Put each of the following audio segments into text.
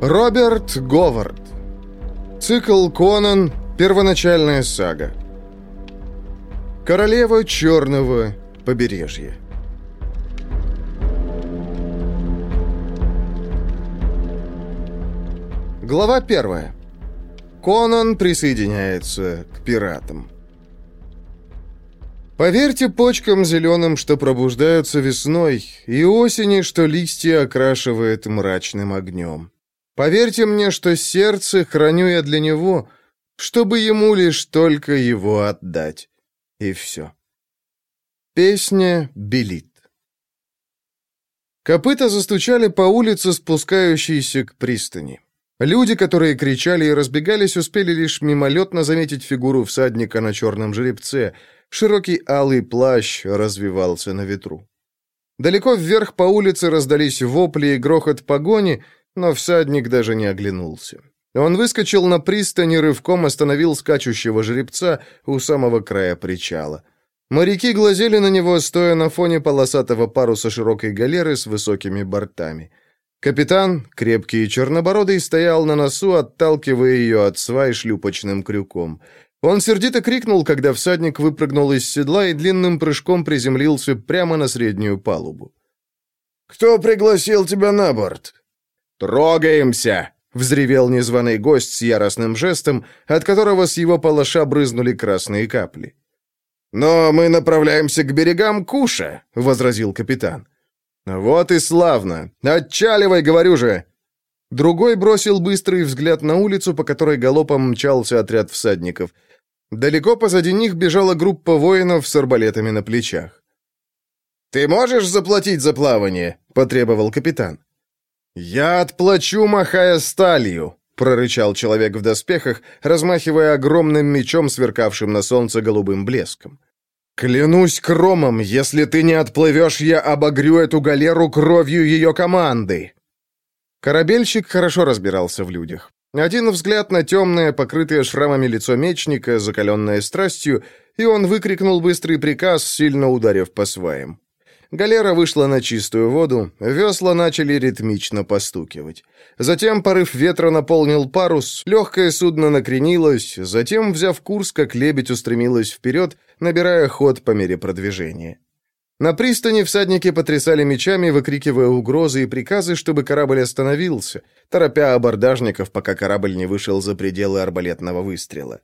Роберт Говард. Цикл Конан. Первоначальная сага. Королева Черного побережья. Глава первая. Конан присоединяется к пиратам. Поверьте почкам зеленым, что пробуждаются весной, и осени, что листья окрашивает мрачным огнем. Поверьте мне, что сердце храню я для него, чтобы ему лишь только его отдать. И все. Песня белит. Копыта застучали по улице, спускающейся к пристани. Люди, которые кричали и разбегались, успели лишь мимолетно заметить фигуру всадника на черном жеребце. Широкий алый плащ развивался на ветру. Далеко вверх по улице раздались вопли и грохот погони, но всадник даже не оглянулся. Он выскочил на пристань и рывком остановил скачущего жеребца у самого края причала. Моряки глазели на него, стоя на фоне полосатого паруса широкой галеры с высокими бортами. Капитан, крепкий и чернобородый, стоял на носу, отталкивая ее от свай шлюпочным крюком. Он сердито крикнул, когда всадник выпрыгнул из седла и длинным прыжком приземлился прямо на среднюю палубу. «Кто пригласил тебя на борт?» «Трогаемся!» — взревел незваный гость с яростным жестом, от которого с его палаша брызнули красные капли. «Но мы направляемся к берегам Куша», — возразил капитан. «Вот и славно! Отчаливай, говорю же!» Другой бросил быстрый взгляд на улицу, по которой галопом мчался отряд всадников. Далеко позади них бежала группа воинов с арбалетами на плечах. «Ты можешь заплатить за плавание?» — потребовал капитан. «Я отплачу, махая сталью!» — прорычал человек в доспехах, размахивая огромным мечом, сверкавшим на солнце голубым блеском. «Клянусь кромом, если ты не отплывешь, я обогрю эту галеру кровью ее команды!» Корабельщик хорошо разбирался в людях. Один взгляд на темное, покрытое шрамами лицо мечника, закаленное страстью, и он выкрикнул быстрый приказ, сильно ударив по сваям. Галера вышла на чистую воду, весла начали ритмично постукивать. Затем порыв ветра наполнил парус, легкое судно накренилось, затем, взяв курс, как лебедь устремилась вперед, набирая ход по мере продвижения. На пристани всадники потрясали мечами, выкрикивая угрозы и приказы, чтобы корабль остановился, торопя абордажников, пока корабль не вышел за пределы арбалетного выстрела.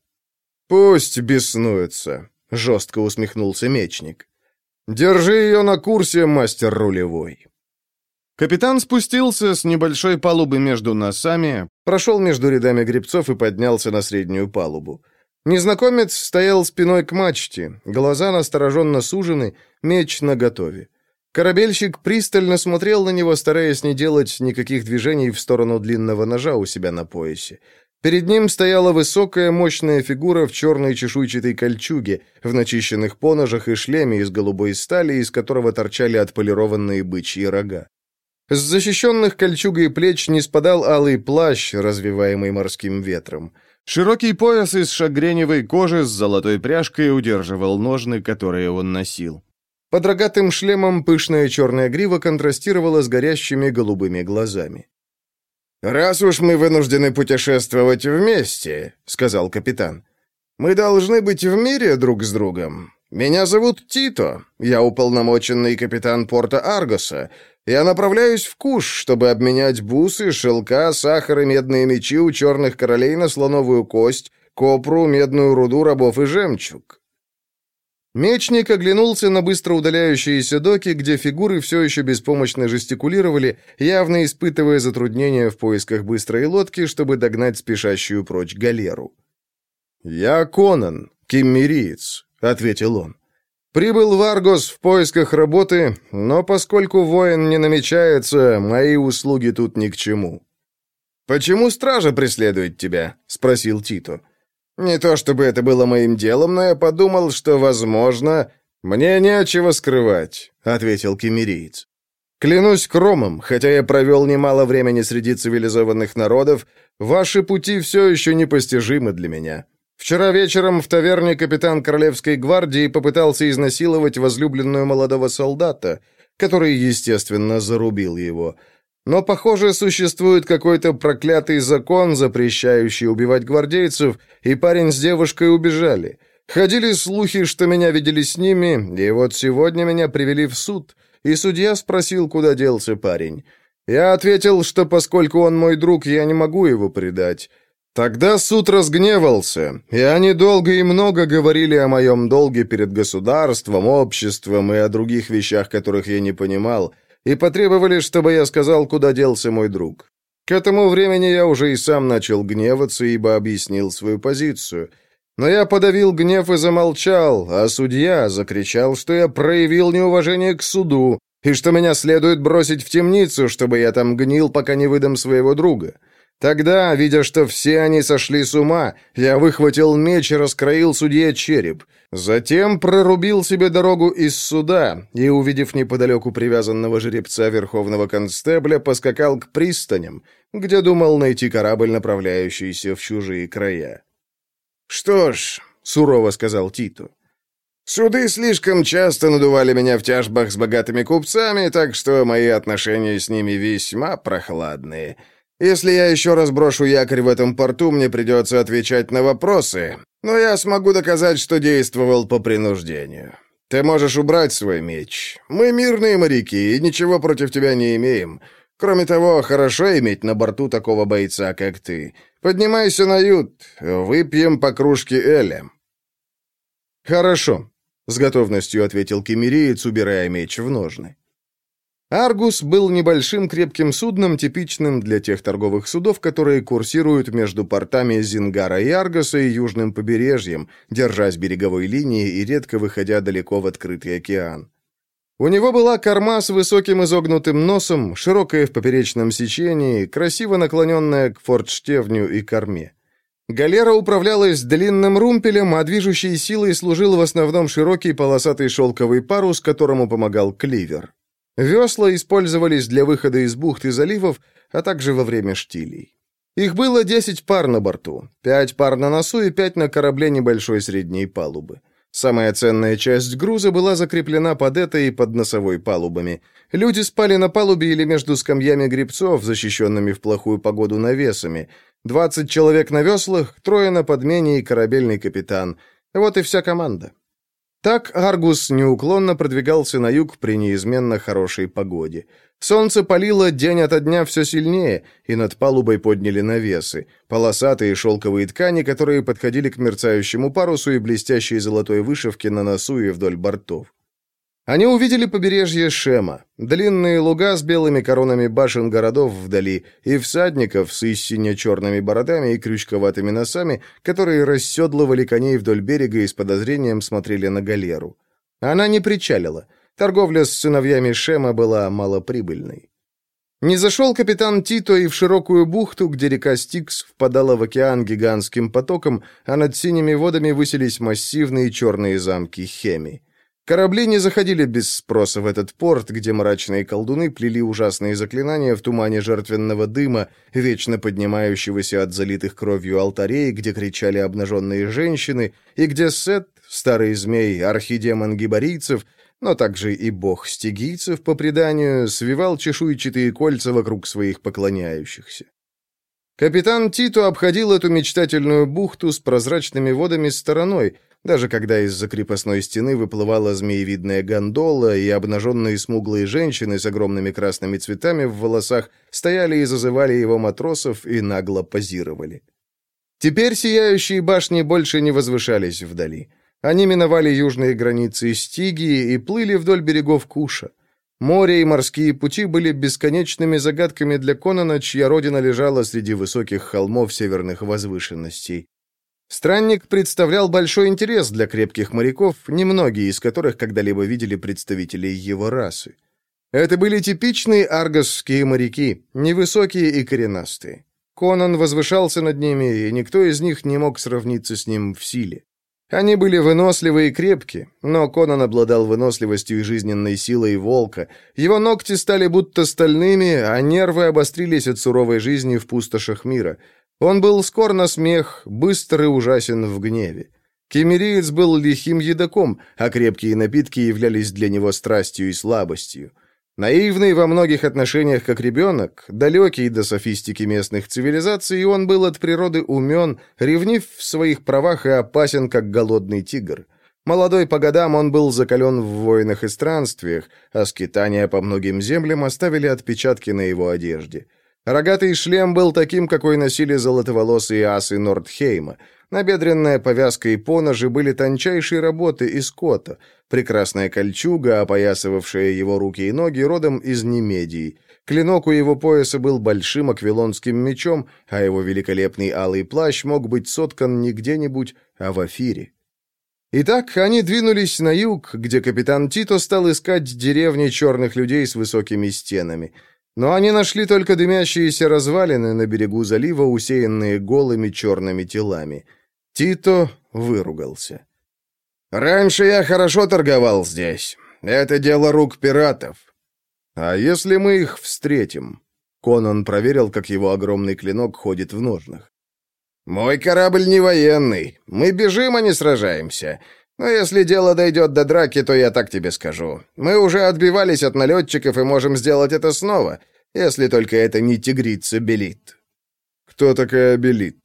«Пусть беснуются», — жестко усмехнулся мечник. «Держи ее на курсе, мастер рулевой». Капитан спустился с небольшой палубы между носами, прошел между рядами гребцов и поднялся на среднюю палубу. Незнакомец стоял спиной к мачте, глаза настороженно сужены, меч наготове. Корабельщик пристально смотрел на него, стараясь не делать никаких движений в сторону длинного ножа у себя на поясе. Перед ним стояла высокая, мощная фигура в черной чешуйчатой кольчуге, в начищенных поножах и шлеме из голубой стали, из которого торчали отполированные бычьи рога. С защищенных кольчугой плеч не спадал алый плащ, развиваемый морским ветром. Широкий пояс из шагреневой кожи с золотой пряжкой удерживал ножны, которые он носил. Под рогатым шлемом пышная черная грива контрастировала с горящими голубыми глазами. «Раз уж мы вынуждены путешествовать вместе», — сказал капитан, — «мы должны быть в мире друг с другом. Меня зовут Тито, я уполномоченный капитан порта Аргоса. Я направляюсь в Куш, чтобы обменять бусы, шелка, сахар и медные мечи у черных королей на слоновую кость, копру, медную руду, рабов и жемчуг». Мечник оглянулся на быстро удаляющиеся доки, где фигуры все еще беспомощно жестикулировали, явно испытывая затруднения в поисках быстрой лодки, чтобы догнать спешащую прочь галеру. «Я Конан, киммериец», — ответил он. «Прибыл в Аргос в поисках работы, но поскольку воин не намечается, мои услуги тут ни к чему». «Почему стража преследует тебя?» — спросил Тито. Не то чтобы это было моим делом, но я подумал, что, возможно, мне нечего скрывать, ответил кемериец. Клянусь кромом, хотя я провел немало времени среди цивилизованных народов, ваши пути все еще непостижимы для меня. Вчера вечером в таверне капитан Королевской гвардии попытался изнасиловать возлюбленную молодого солдата, который, естественно, зарубил его. Но, похоже, существует какой-то проклятый закон, запрещающий убивать гвардейцев, и парень с девушкой убежали. Ходили слухи, что меня видели с ними, и вот сегодня меня привели в суд, и судья спросил, куда делся парень. Я ответил, что поскольку он мой друг, я не могу его предать. Тогда суд разгневался, и они долго и много говорили о моем долге перед государством, обществом и о других вещах, которых я не понимал, и потребовали, чтобы я сказал, куда делся мой друг. К этому времени я уже и сам начал гневаться, ибо объяснил свою позицию. Но я подавил гнев и замолчал, а судья закричал, что я проявил неуважение к суду, и что меня следует бросить в темницу, чтобы я там гнил, пока не выдам своего друга. Тогда, видя, что все они сошли с ума, я выхватил меч и раскроил судье череп. Затем прорубил себе дорогу из суда и, увидев неподалеку привязанного жеребца верховного констебля, поскакал к пристаням, где думал найти корабль, направляющийся в чужие края. «Что ж», — сурово сказал Титу, — «суды слишком часто надували меня в тяжбах с богатыми купцами, так что мои отношения с ними весьма прохладные». Если я еще раз брошу якорь в этом порту, мне придется отвечать на вопросы, но я смогу доказать, что действовал по принуждению. Ты можешь убрать свой меч. Мы мирные моряки и ничего против тебя не имеем. Кроме того, хорошо иметь на борту такого бойца, как ты. Поднимайся на ют, выпьем по кружке Эля». «Хорошо», — с готовностью ответил кемериец, убирая меч в ножны. Аргус был небольшим крепким судном, типичным для тех торговых судов, которые курсируют между портами Зингара и Аргоса и южным побережьем, держась береговой линии и редко выходя далеко в открытый океан. У него была корма с высоким изогнутым носом, широкая в поперечном сечении, красиво наклоненная к фортштевню и корме. Галера управлялась длинным румпелем, а движущей силой служил в основном широкий полосатый шелковый парус, которому помогал кливер. Весла использовались для выхода из бухт и заливов, а также во время штилей. Их было 10 пар на борту, 5 пар на носу и 5 на корабле небольшой средней палубы. Самая ценная часть груза была закреплена под этой и под носовой палубами. Люди спали на палубе или между скамьями грибцов, защищенными в плохую погоду навесами. 20 человек на веслах, трое на подмене и корабельный капитан. Вот и вся команда. Так Аргус неуклонно продвигался на юг при неизменно хорошей погоде. Солнце палило день ото дня все сильнее, и над палубой подняли навесы, полосатые шелковые ткани, которые подходили к мерцающему парусу и блестящей золотой вышивке на носу и вдоль бортов. Они увидели побережье Шема, длинные луга с белыми коронами башен городов вдали и всадников с истинно черными бородами и крючковатыми носами, которые расседлывали коней вдоль берега и с подозрением смотрели на галеру. Она не причалила. Торговля с сыновьями Шема была малоприбыльной. Не зашел капитан Тито и в широкую бухту, где река Стикс впадала в океан гигантским потоком, а над синими водами высились массивные черные замки Хеми. Корабли не заходили без спроса в этот порт, где мрачные колдуны плели ужасные заклинания в тумане жертвенного дыма, вечно поднимающегося от залитых кровью алтарей, где кричали обнаженные женщины, и где Сет, старый змей, архидемон гибарийцев, но также и бог стигийцев, по преданию, свивал чешуйчатые кольца вокруг своих поклоняющихся. Капитан Тито обходил эту мечтательную бухту с прозрачными водами стороной, даже когда из-за крепостной стены выплывала змеевидная гондола, и обнаженные смуглые женщины с огромными красными цветами в волосах стояли и зазывали его матросов и нагло позировали. Теперь сияющие башни больше не возвышались вдали. Они миновали южные границы Стигии и плыли вдоль берегов Куша. Море и морские пути были бесконечными загадками для Конана, чья родина лежала среди высоких холмов северных возвышенностей. Странник представлял большой интерес для крепких моряков, немногие из которых когда-либо видели представителей его расы. Это были типичные аргосские моряки, невысокие и коренастые. Конан возвышался над ними, и никто из них не мог сравниться с ним в силе. Они были выносливы и крепки, но Конан обладал выносливостью и жизненной силой волка. Его ногти стали будто стальными, а нервы обострились от суровой жизни в пустошах мира. Он был скор на смех, быстр и ужасен в гневе. Кемериец был лихим едоком, а крепкие напитки являлись для него страстью и слабостью. Наивный во многих отношениях как ребенок, далекий до софистики местных цивилизаций, он был от природы умен, ревнив в своих правах и опасен, как голодный тигр. Молодой по годам он был закален в войнах и странствиях, а скитания по многим землям оставили отпечатки на его одежде. Рогатый шлем был таким, какой носили золотоволосые асы Нордхейма — Набедренная повязка и поножи были тончайшей работы из кота. Прекрасная кольчуга, опоясывавшая его руки и ноги, родом из Немедии. Клинок у его пояса был большим аквилонским мечом, а его великолепный алый плащ мог быть соткан не где-нибудь, а в Афире. Итак, они двинулись на юг, где капитан Тито стал искать деревни черных людей с высокими стенами — но они нашли только дымящиеся развалины на берегу залива, усеянные голыми черными телами. Тито выругался. «Раньше я хорошо торговал здесь. Это дело рук пиратов. А если мы их встретим?» Конан проверил, как его огромный клинок ходит в ножнах. «Мой корабль не военный. Мы бежим, а не сражаемся. Но если дело дойдет до драки, то я так тебе скажу. Мы уже отбивались от налетчиков и можем сделать это снова, если только это не тигрица Белит». «Кто такая Белит?»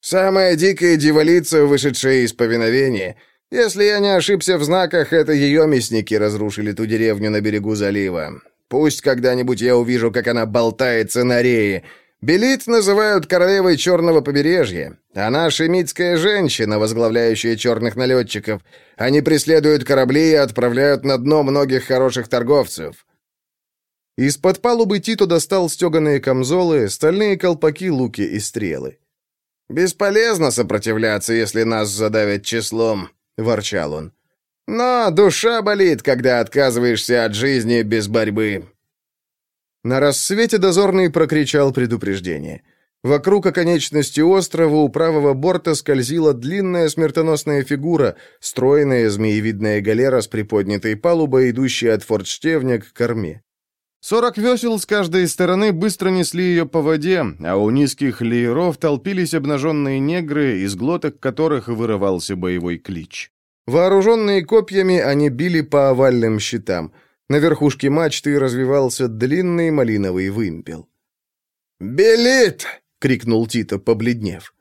«Самая дикая дьяволица, вышедшая из повиновения. Если я не ошибся в знаках, это ее мясники разрушили ту деревню на берегу залива. Пусть когда-нибудь я увижу, как она болтается на рее. Белит называют королевой черного побережья. Она шемитская женщина, возглавляющая черных налетчиков. Они преследуют корабли и отправляют на дно многих хороших торговцев. Из-под палубы Тито достал стеганые камзолы, стальные колпаки, луки и стрелы. «Бесполезно сопротивляться, если нас задавят числом», — ворчал он. «Но душа болит, когда отказываешься от жизни без борьбы. На рассвете дозорный прокричал предупреждение. Вокруг оконечности острова у правого борта скользила длинная смертоносная фигура, стройная змеевидная галера с приподнятой палубой, идущая от фортштевня к корме. Сорок весел с каждой стороны быстро несли ее по воде, а у низких лееров толпились обнаженные негры, из глоток которых вырывался боевой клич. Вооруженные копьями, они били по овальным щитам — на верхушке мачты развивался длинный малиновый вымпел. «Белит!» — крикнул Тito, побледнев.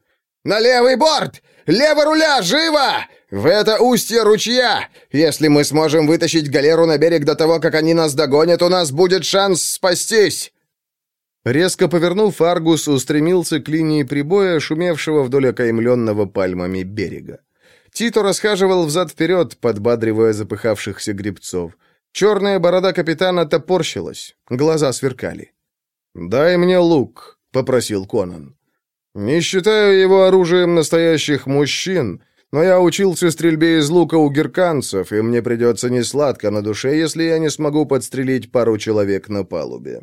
«На левый борт! Лево руля! Живо! В это устье ручья! Если мы сможем вытащить галеру на берег до того, как они нас догонят, у нас будет шанс спастись!» Резко повернув, Аргус устремился к линии прибоя, шумевшего вдоль окаймленного пальмами берега. Тито расхаживал взад-вперед, подбадривая запыхавшихся гребцов. Черная борода капитана топорщилась, глаза сверкали. «Дай мне лук», — попросил Конан. «Не считаю его оружием настоящих мужчин, но я учился стрельбе из лука у герканцев, и мне придется несладко на душе, если я не смогу подстрелить пару человек на палубе».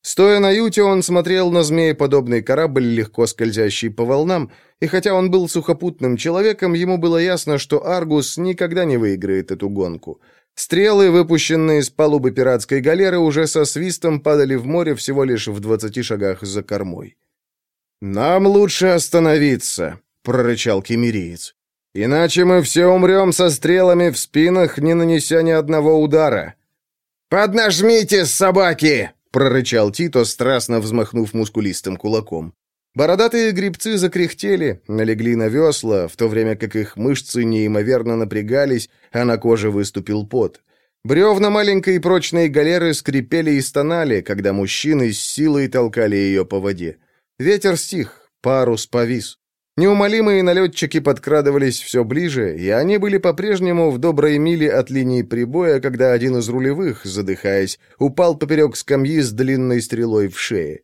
Стоя на юте, он смотрел на змееподобный корабль, легко скользящий по волнам, и хотя он был сухопутным человеком, ему было ясно, что Аргус никогда не выиграет эту гонку — Стрелы, выпущенные с палубы пиратской галеры, уже со свистом падали в море всего лишь в двадцати шагах за кормой. «Нам лучше остановиться», — прорычал кемериец. «Иначе мы все умрем со стрелами в спинах, не нанеся ни одного удара». «Поднажмите, собаки!» — прорычал Тито, страстно взмахнув мускулистым кулаком. Бородатые грибцы закряхтели, налегли на весла, в то время как их мышцы неимоверно напрягались, а на коже выступил пот. Бревна маленькой прочной галеры скрипели и стонали, когда мужчины с силой толкали ее по воде. Ветер стих, парус повис. Неумолимые налетчики подкрадывались все ближе, и они были по-прежнему в доброй миле от линии прибоя, когда один из рулевых, задыхаясь, упал поперек скамьи с длинной стрелой в шее.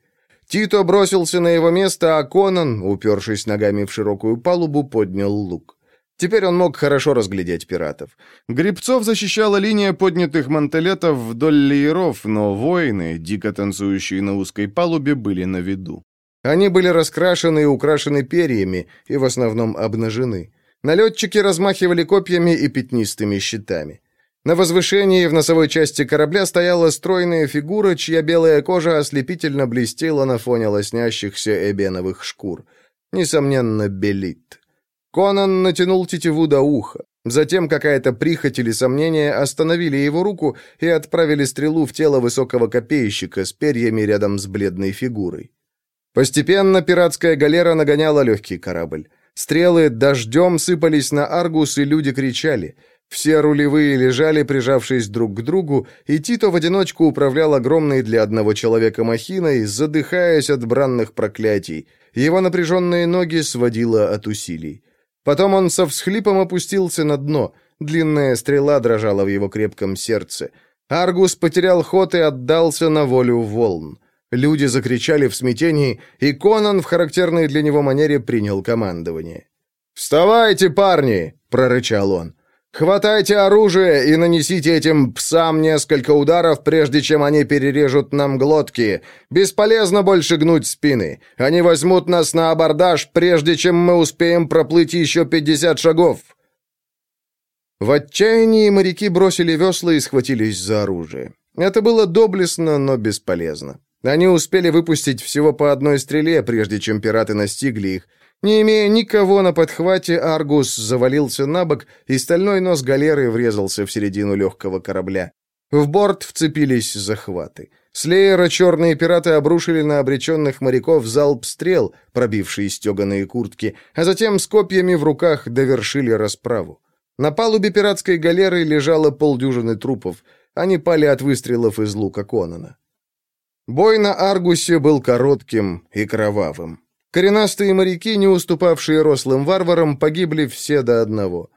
Тито бросился на его место, а Конан, упершись ногами в широкую палубу, поднял лук. Теперь он мог хорошо разглядеть пиратов. Грибцов защищала линия поднятых мантелетов вдоль лееров, но воины, дико танцующие на узкой палубе, были на виду. Они были раскрашены и украшены перьями, и в основном обнажены. Налетчики размахивали копьями и пятнистыми щитами. На возвышении в носовой части корабля стояла стройная фигура, чья белая кожа ослепительно блестела на фоне лоснящихся эбеновых шкур. Несомненно, белит. Конан натянул тетиву до уха. Затем какая-то прихоть или сомнение остановили его руку и отправили стрелу в тело высокого копейщика с перьями рядом с бледной фигурой. Постепенно пиратская галера нагоняла легкий корабль. Стрелы дождем сыпались на Аргус, и люди кричали. Все рулевые лежали, прижавшись друг к другу, и Тито в одиночку управлял огромной для одного человека махиной, задыхаясь от бранных проклятий. Его напряженные ноги сводило от усилий. Потом он со всхлипом опустился на дно. Длинная стрела дрожала в его крепком сердце. Аргус потерял ход и отдался на волю волн. Люди закричали в смятении, и Конан в характерной для него манере принял командование. «Вставайте, парни!» — прорычал он. «Хватайте оружие и нанесите этим псам несколько ударов, прежде чем они перережут нам глотки. Бесполезно больше гнуть спины. Они возьмут нас на абордаж, прежде чем мы успеем проплыть еще пятьдесят шагов». В отчаянии моряки бросили весла и схватились за оружие. Это было доблестно, но бесполезно. Они успели выпустить всего по одной стреле, прежде чем пираты настигли их, не имея никого на подхвате, Аргус завалился на бок, и стальной нос галеры врезался в середину легкого корабля. В борт вцепились захваты. Слеера черные пираты обрушили на обреченных моряков залп стрел, пробившие стеганые куртки, а затем с копьями в руках довершили расправу. На палубе пиратской галеры лежало полдюжины трупов. Они пали от выстрелов из лука Конана. Бой на Аргусе был коротким и кровавым. Коренастые моряки, не уступавшие рослым варварам, погибли все до одного.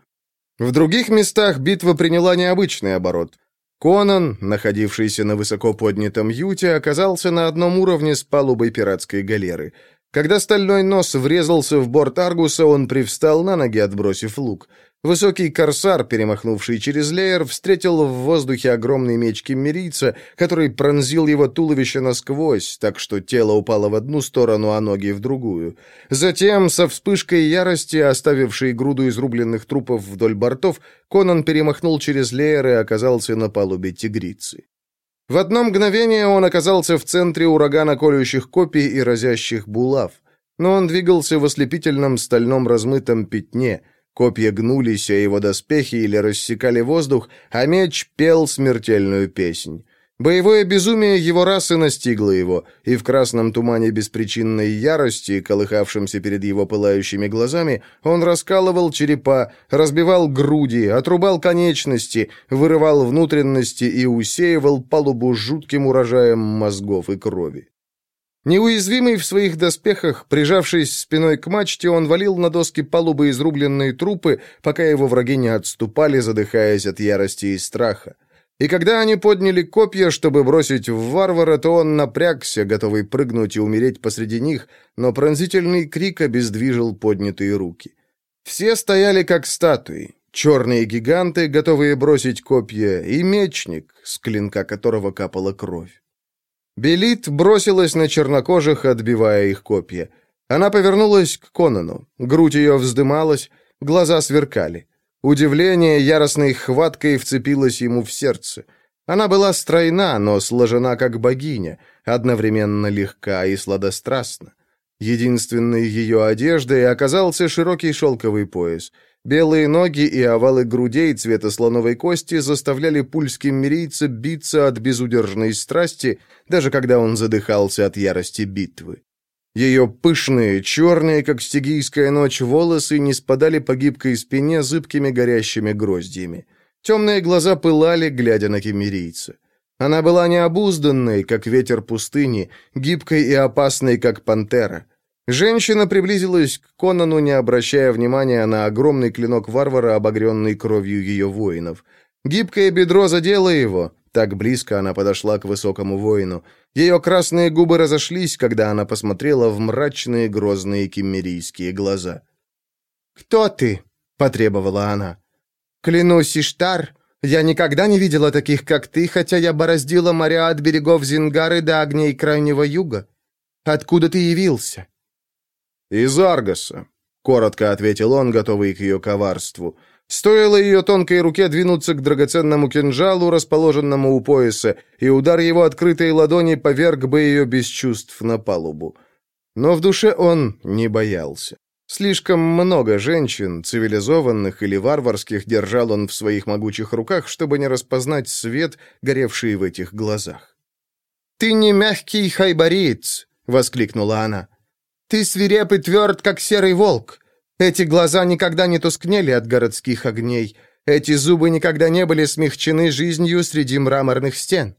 В других местах битва приняла необычный оборот. Конан, находившийся на высоко поднятом юте, оказался на одном уровне с палубой пиратской галеры. Когда стальной нос врезался в борт Аргуса, он привстал на ноги, отбросив лук. Высокий корсар, перемахнувший через леер, встретил в воздухе огромный меч киммерийца, который пронзил его туловище насквозь, так что тело упало в одну сторону, а ноги в другую. Затем, со вспышкой ярости, оставившей груду изрубленных трупов вдоль бортов, Конан перемахнул через леер и оказался на палубе тигрицы. В одно мгновение он оказался в центре урагана колющих копий и разящих булав. Но он двигался в ослепительном стальном размытом пятне — Копья гнулись о его доспехи или рассекали воздух, а меч пел смертельную песнь. Боевое безумие его расы настигло его, и в красном тумане беспричинной ярости, колыхавшемся перед его пылающими глазами, он раскалывал черепа, разбивал груди, отрубал конечности, вырывал внутренности и усеивал палубу жутким урожаем мозгов и крови. Неуязвимый в своих доспехах, прижавшись спиной к мачте, он валил на доски палубы изрубленные трупы, пока его враги не отступали, задыхаясь от ярости и страха. И когда они подняли копья, чтобы бросить в варвара, то он напрягся, готовый прыгнуть и умереть посреди них, но пронзительный крик обездвижил поднятые руки. Все стояли как статуи, черные гиганты, готовые бросить копья, и мечник, с клинка которого капала кровь. Белит бросилась на чернокожих, отбивая их копья. Она повернулась к Конану. Грудь ее вздымалась, глаза сверкали. Удивление яростной хваткой вцепилось ему в сердце. Она была стройна, но сложена как богиня, одновременно легка и сладострастна. Единственной ее одеждой оказался широкий шелковый пояс — Белые ноги и овалы грудей цвета слоновой кости заставляли пульс киммерийца биться от безудержной страсти, даже когда он задыхался от ярости битвы. Ее пышные, черные, как стигийская ночь, волосы не спадали по гибкой спине зыбкими горящими гроздьями. Темные глаза пылали, глядя на кемерийца. Она была необузданной, как ветер пустыни, гибкой и опасной, как пантера. Женщина приблизилась к Конану, не обращая внимания на огромный клинок варвара, обогренный кровью ее воинов. Гибкое бедро задело его. Так близко она подошла к высокому воину. Ее красные губы разошлись, когда она посмотрела в мрачные грозные киммерийские глаза. «Кто ты?» — потребовала она. «Клянусь, Иштар, я никогда не видела таких, как ты, хотя я бороздила моря от берегов Зингары до огней Крайнего Юга. Откуда ты явился?» «Из Аргоса», — коротко ответил он, готовый к ее коварству. Стоило ее тонкой руке двинуться к драгоценному кинжалу, расположенному у пояса, и удар его открытой ладони поверг бы ее без чувств на палубу. Но в душе он не боялся. Слишком много женщин, цивилизованных или варварских, держал он в своих могучих руках, чтобы не распознать свет, горевший в этих глазах. «Ты не мягкий хайбариец!» — воскликнула она. «Ты свиреп и тверд, как серый волк. Эти глаза никогда не тускнели от городских огней. Эти зубы никогда не были смягчены жизнью среди мраморных стен».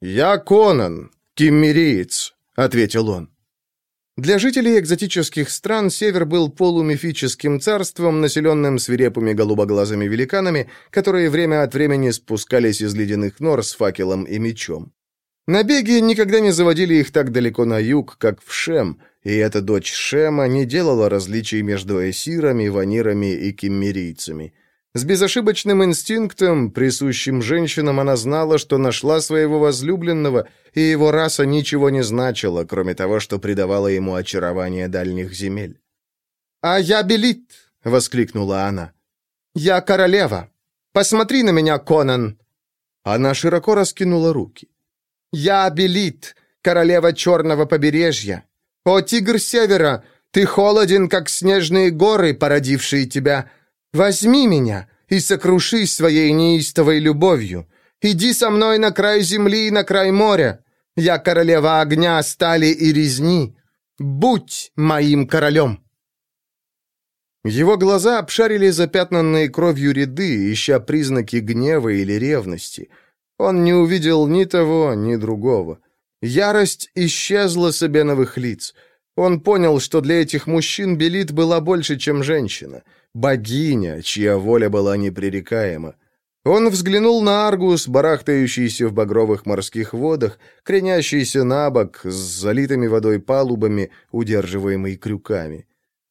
«Я Конан, киммериец», — ответил он. Для жителей экзотических стран Север был полумифическим царством, населенным свирепыми голубоглазыми великанами, которые время от времени спускались из ледяных нор с факелом и мечом. Набеги никогда не заводили их так далеко на юг, как в Шем, и эта дочь Шема не делала различий между эсирами, ванирами и киммерийцами – с безошибочным инстинктом, присущим женщинам, она знала, что нашла своего возлюбленного, и его раса ничего не значила, кроме того, что придавала ему очарование дальних земель. «А я Белит!» — воскликнула она. «Я королева! Посмотри на меня, Конан!» Она широко раскинула руки. «Я Белит, королева черного побережья! О, тигр севера, ты холоден, как снежные горы, породившие тебя!» Возьми меня и сокрушись своей неистовой любовью. Иди со мной на край земли и на край моря. Я королева огня, стали и резни. Будь моим королем!» Его глаза обшарили запятнанные кровью ряды, ища признаки гнева или ревности. Он не увидел ни того, ни другого. Ярость исчезла с обеновых лиц. Он понял, что для этих мужчин Белит была больше, чем женщина — богиня, чья воля была непререкаема. Он взглянул на Аргус, барахтающийся в багровых морских водах, кренящийся на бок, с залитыми водой палубами, удерживаемый крюками.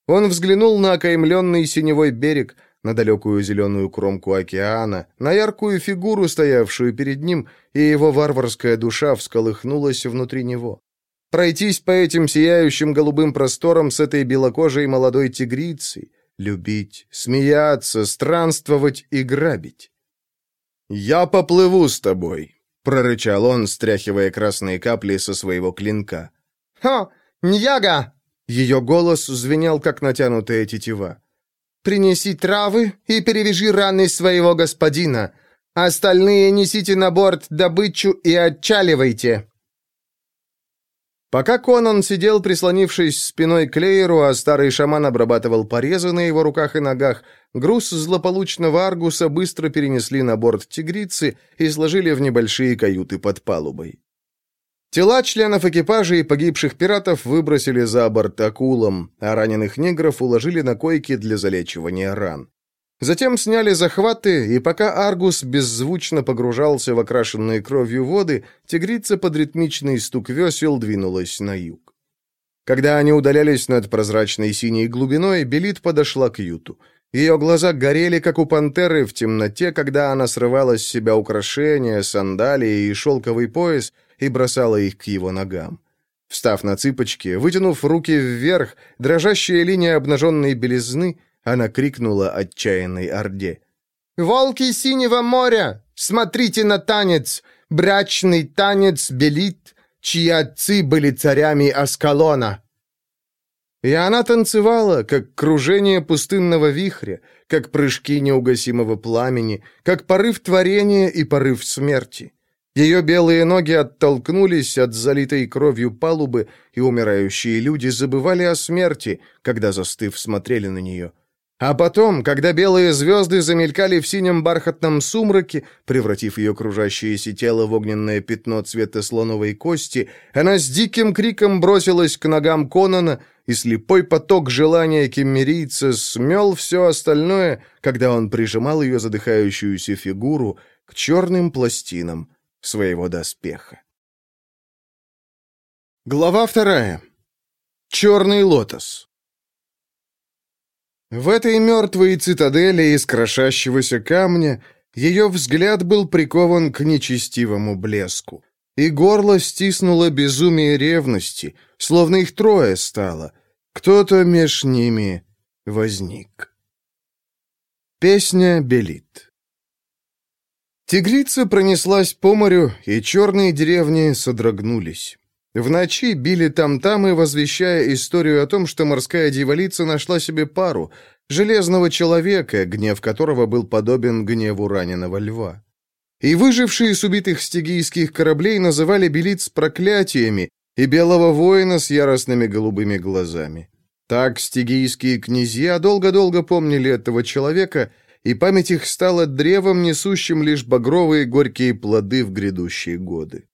Он взглянул на окаймленный синевой берег, на далекую зеленую кромку океана, на яркую фигуру, стоявшую перед ним, и его варварская душа всколыхнулась внутри него. Пройтись по этим сияющим голубым просторам с этой белокожей молодой тигрицей, любить, смеяться, странствовать и грабить. «Я поплыву с тобой», — прорычал он, стряхивая красные капли со своего клинка. «Хо, Ньяга!» Ее голос звенел, как натянутая тетива. «Принеси травы и перевяжи раны своего господина. Остальные несите на борт добычу и отчаливайте». Пока Конан сидел, прислонившись спиной к Лейеру, а старый шаман обрабатывал порезы на его руках и ногах, груз злополучного Аргуса быстро перенесли на борт тигрицы и сложили в небольшие каюты под палубой. Тела членов экипажа и погибших пиратов выбросили за борт акулам, а раненых негров уложили на койки для залечивания ран. Затем сняли захваты, и пока Аргус беззвучно погружался в окрашенные кровью воды, тигрица под ритмичный стук весел двинулась на юг. Когда они удалялись над прозрачной синей глубиной, Белит подошла к Юту. Ее глаза горели, как у пантеры в темноте, когда она срывала с себя украшения, сандалии и шелковый пояс и бросала их к его ногам. Встав на цыпочки, вытянув руки вверх, дрожащая линия обнаженной белизны — она крикнула отчаянной орде. «Волки синего моря! Смотрите на танец! Брачный танец Белит, чьи отцы были царями Аскалона!» И она танцевала, как кружение пустынного вихря, как прыжки неугасимого пламени, как порыв творения и порыв смерти. Ее белые ноги оттолкнулись от залитой кровью палубы, и умирающие люди забывали о смерти, когда, застыв, смотрели на нее. А потом, когда белые звезды замелькали в синем бархатном сумраке, превратив ее кружащееся тело в огненное пятно цвета слоновой кости, она с диким криком бросилась к ногам Конана, и слепой поток желания кеммерийца смел все остальное, когда он прижимал ее задыхающуюся фигуру к черным пластинам своего доспеха. Глава вторая. Черный лотос. В этой мертвой цитадели из крошащегося камня ее взгляд был прикован к нечестивому блеску. И горло стиснуло безумие ревности, словно их трое стало. Кто-то меж ними возник. Песня белит. Тигрица пронеслась по морю, и черные деревни содрогнулись. В ночи били там-тамы, возвещая историю о том, что морская дьяволица нашла себе пару, железного человека, гнев которого был подобен гневу раненого льва. И выжившие с убитых стигийских кораблей называли белиц проклятиями и белого воина с яростными голубыми глазами. Так стигийские князья долго-долго помнили этого человека, и память их стала древом, несущим лишь багровые горькие плоды в грядущие годы.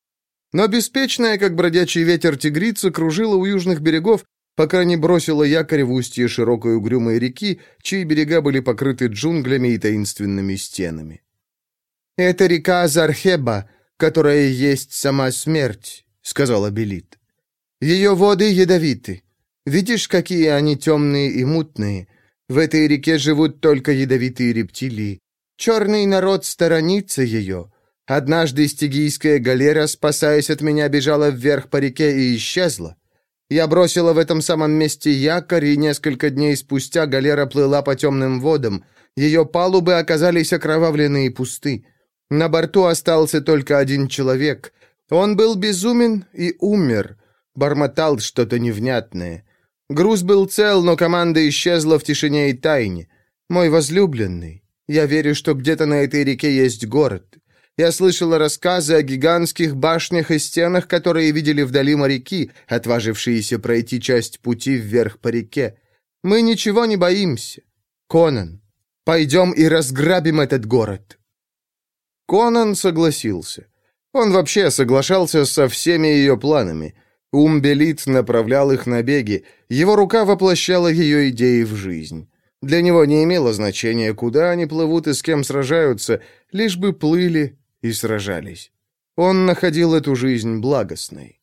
Но беспечная, как бродячий ветер, тигрица кружила у южных берегов, пока не бросила якорь в устье широкой угрюмой реки, чьи берега были покрыты джунглями и таинственными стенами. «Это река Зархеба, которая есть сама смерть», — сказала Белит. «Ее воды ядовиты. Видишь, какие они темные и мутные? В этой реке живут только ядовитые рептилии. Черный народ сторонится ее. Однажды стигийская галера, спасаясь от меня, бежала вверх по реке и исчезла. Я бросила в этом самом месте якорь, и несколько дней спустя галера плыла по темным водам. Ее палубы оказались окровавлены и пусты. На борту остался только один человек. Он был безумен и умер. Бормотал что-то невнятное. Груз был цел, но команда исчезла в тишине и тайне. Мой возлюбленный, я верю, что где-то на этой реке есть город. Я слышала рассказы о гигантских башнях и стенах, которые видели вдали моряки, отважившиеся пройти часть пути вверх по реке. Мы ничего не боимся. Конан, пойдем и разграбим этот город». Конан согласился. Он вообще соглашался со всеми ее планами — Умбелит направлял их на беги, его рука воплощала ее идеи в жизнь. Для него не имело значения, куда они плывут и с кем сражаются, лишь бы плыли и сражались. Он находил эту жизнь благостной.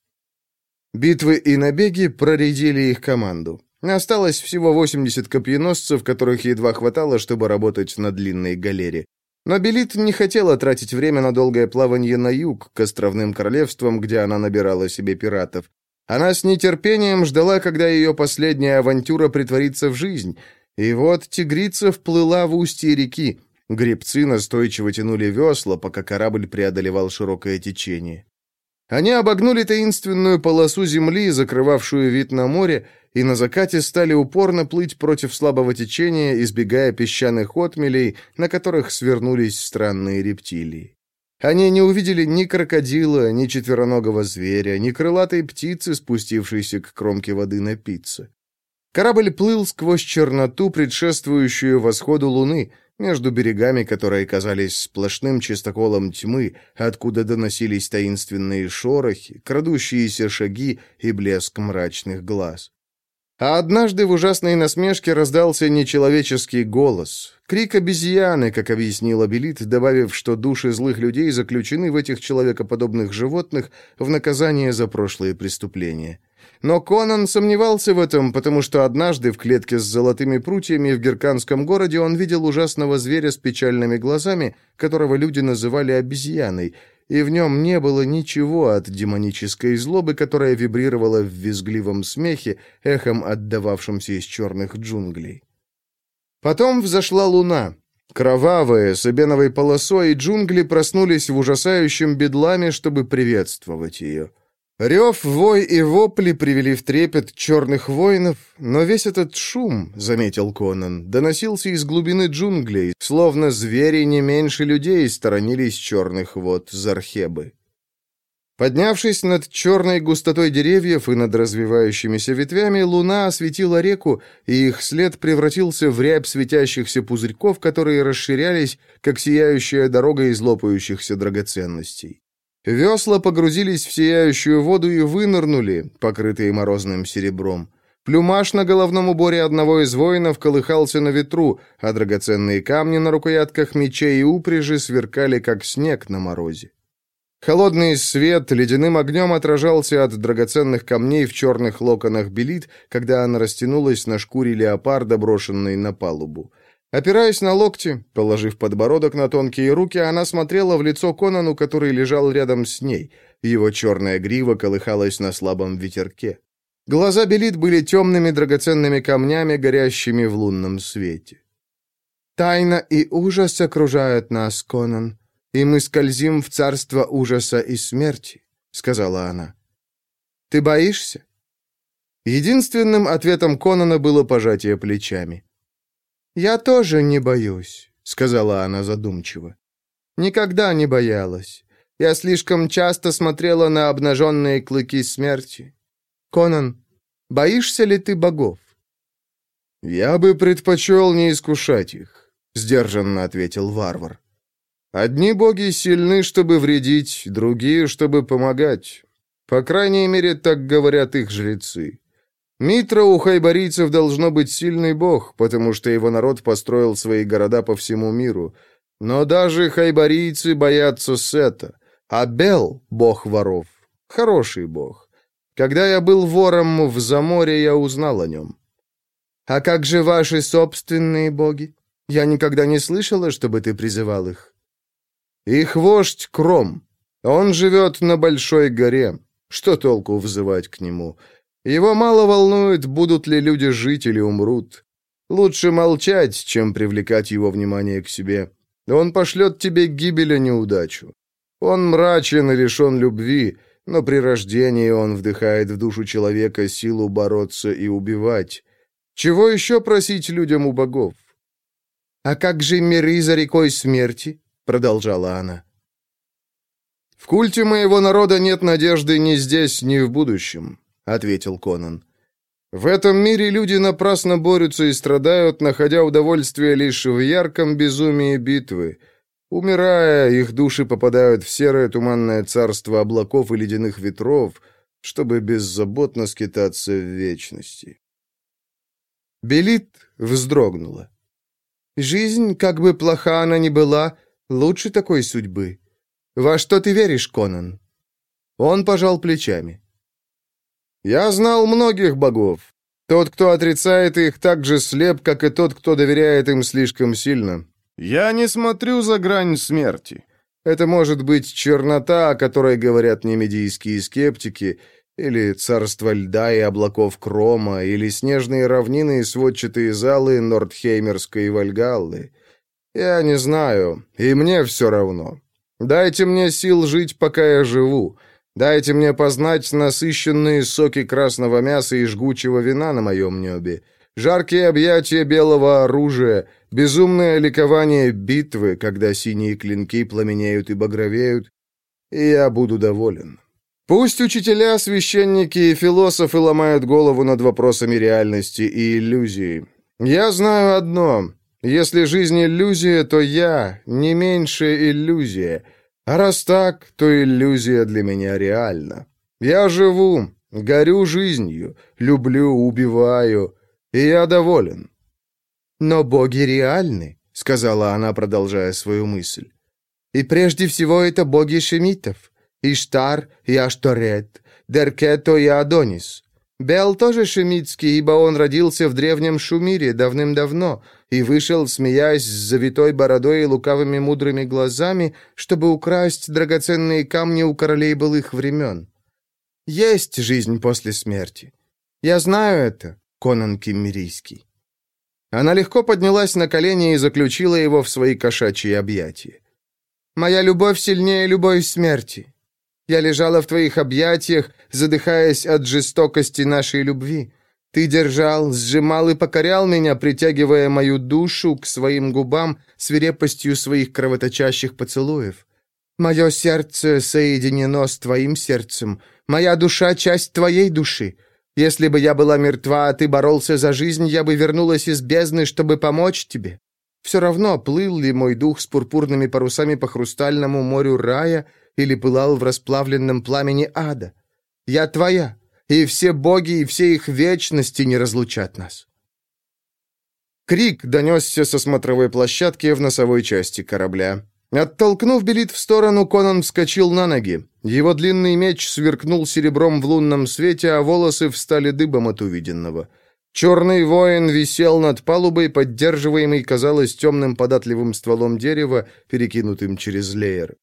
Битвы и набеги проредили их команду. Осталось всего 80 копьеносцев, которых едва хватало, чтобы работать на длинной галере. Но Белит не хотела тратить время на долгое плавание на юг, к островным королевствам, где она набирала себе пиратов. Она с нетерпением ждала, когда ее последняя авантюра притворится в жизнь. И вот тигрица вплыла в устье реки. Гребцы настойчиво тянули весла, пока корабль преодолевал широкое течение. Они обогнули таинственную полосу земли, закрывавшую вид на море, и на закате стали упорно плыть против слабого течения, избегая песчаных отмелей, на которых свернулись странные рептилии. Они не увидели ни крокодила, ни четвероногого зверя, ни крылатой птицы, спустившейся к кромке воды напиться. Корабль плыл сквозь черноту, предшествующую восходу луны, между берегами, которые казались сплошным чистоколом тьмы, откуда доносились таинственные шорохи, крадущиеся шаги и блеск мрачных глаз. А однажды в ужасной насмешке раздался нечеловеческий голос. Крик обезьяны, как объяснила Белит, добавив, что души злых людей заключены в этих человекоподобных животных в наказание за прошлые преступления. Но Конан сомневался в этом, потому что однажды в клетке с золотыми прутьями в Герканском городе он видел ужасного зверя с печальными глазами, которого люди называли обезьяной, и в нем не было ничего от демонической злобы, которая вибрировала в визгливом смехе, эхом отдававшемся из черных джунглей. Потом взошла луна. Кровавая, с эбеновой полосой, джунгли проснулись в ужасающем бедламе, чтобы приветствовать ее. Рев, вой и вопли привели в трепет черных воинов, но весь этот шум, — заметил Конан, — доносился из глубины джунглей, словно звери не меньше людей сторонились черных вод Зархебы. Поднявшись над черной густотой деревьев и над развивающимися ветвями, луна осветила реку, и их след превратился в рябь светящихся пузырьков, которые расширялись, как сияющая дорога из лопающихся драгоценностей. Весла погрузились в сияющую воду и вынырнули, покрытые морозным серебром. Плюмаж на головном уборе одного из воинов колыхался на ветру, а драгоценные камни на рукоятках мечей и упряжи сверкали, как снег на морозе. Холодный свет ледяным огнем отражался от драгоценных камней в черных локонах белит, когда она растянулась на шкуре леопарда, брошенной на палубу. Опираясь на локти, положив подбородок на тонкие руки, она смотрела в лицо Конану, который лежал рядом с ней. Его черная грива колыхалась на слабом ветерке. Глаза Белит были темными драгоценными камнями, горящими в лунном свете. «Тайна и ужас окружают нас, Конан, и мы скользим в царство ужаса и смерти», — сказала она. Ты боишься?» Единственным ответом Конана было пожатие плечами. «Я тоже не боюсь», — сказала она задумчиво. «Никогда не боялась. Я слишком часто смотрела на обнаженные клыки смерти. Конан, боишься ли ты богов?» «Я бы предпочел не искушать их», — сдержанно ответил варвар. «Одни боги сильны, чтобы вредить, другие, чтобы помогать. По крайней мере, так говорят их жрецы. Митра у хайбарийцев должно быть сильный бог, потому что его народ построил свои города по всему миру. Но даже хайбарийцы боятся Сета, а Бел — бог воров. Хороший бог. Когда я был вором в Заморе, я узнал о нем. «А как же ваши собственные боги? Я никогда не слышала, чтобы ты призывал их». «Их вождь Кром. Он живет на Большой горе. Что толку взывать к нему?» Его мало волнует, будут ли люди жить или умрут. Лучше молчать, чем привлекать его внимание к себе. Он пошлет тебе гибель, а неудачу. Он мрачен и лишен любви, но при рождении он вдыхает в душу человека силу бороться и убивать. Чего еще просить людям у богов? «А как же миры за рекой смерти?» — продолжала она. «В культе моего народа нет надежды ни здесь, ни в будущем ответил Конан. В этом мире люди напрасно борются и страдают, находя удовольствие лишь в ярком безумии битвы. Умирая, их души попадают в серое туманное царство облаков и ледяных ветров, чтобы беззаботно скитаться в вечности. Белит вздрогнула. «Жизнь, как бы плоха она ни была, лучше такой судьбы. Во что ты веришь, Конан?» Он пожал плечами. Я знал многих богов. Тот, кто отрицает их, так же слеп, как и тот, кто доверяет им слишком сильно. Я не смотрю за грань смерти. Это может быть чернота, о которой говорят немедийские скептики, или царство льда и облаков Крома, или снежные равнины и сводчатые залы Нордхеймерской Вальгаллы. Я не знаю, и мне все равно. Дайте мне сил жить, пока я живу. Дайте мне познать насыщенные соки красного мяса и жгучего вина на моем небе, жаркие объятия белого оружия, безумное ликование битвы, когда синие клинки пламенеют и багровеют, и я буду доволен. Пусть учителя, священники и философы ломают голову над вопросами реальности и иллюзии. Я знаю одно. Если жизнь иллюзия, то я не меньше иллюзия — а раз так, то иллюзия для меня реальна. Я живу, горю жизнью, люблю, убиваю, и я доволен. Но боги реальны, сказала она, продолжая свою мысль. И прежде всего это боги шемитов. Иштар и Ашторет, Деркето и Адонис. Бел тоже шемитский, ибо он родился в древнем Шумире давным-давно и вышел, смеясь с завитой бородой и лукавыми мудрыми глазами, чтобы украсть драгоценные камни у королей былых времен. Есть жизнь после смерти. Я знаю это, Конан Киммерийский. Она легко поднялась на колени и заключила его в свои кошачьи объятия. «Моя любовь сильнее любой смерти. Я лежала в твоих объятиях, задыхаясь от жестокости нашей любви. Ты держал, сжимал и покорял меня, притягивая мою душу к своим губам свирепостью своих кровоточащих поцелуев. Мое сердце соединено с твоим сердцем, моя душа — часть твоей души. Если бы я была мертва, а ты боролся за жизнь, я бы вернулась из бездны, чтобы помочь тебе. Все равно, плыл ли мой дух с пурпурными парусами по хрустальному морю рая — или пылал в расплавленном пламени ада. Я твоя, и все боги и все их вечности не разлучат нас». Крик донесся со смотровой площадки в носовой части корабля. Оттолкнув Белит в сторону, Конан вскочил на ноги. Его длинный меч сверкнул серебром в лунном свете, а волосы встали дыбом от увиденного. Черный воин висел над палубой, поддерживаемый, казалось, темным податливым стволом дерева, перекинутым через леер.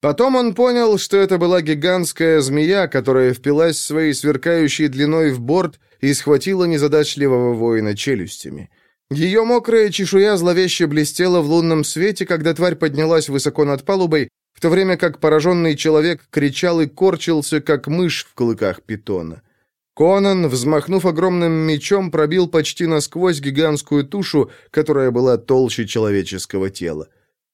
Потом он понял, что это была гигантская змея, которая впилась своей сверкающей длиной в борт и схватила незадачливого воина челюстями. Ее мокрая чешуя зловеще блестела в лунном свете, когда тварь поднялась высоко над палубой, в то время как пораженный человек кричал и корчился, как мышь в клыках питона. Конан, взмахнув огромным мечом, пробил почти насквозь гигантскую тушу, которая была толще человеческого тела.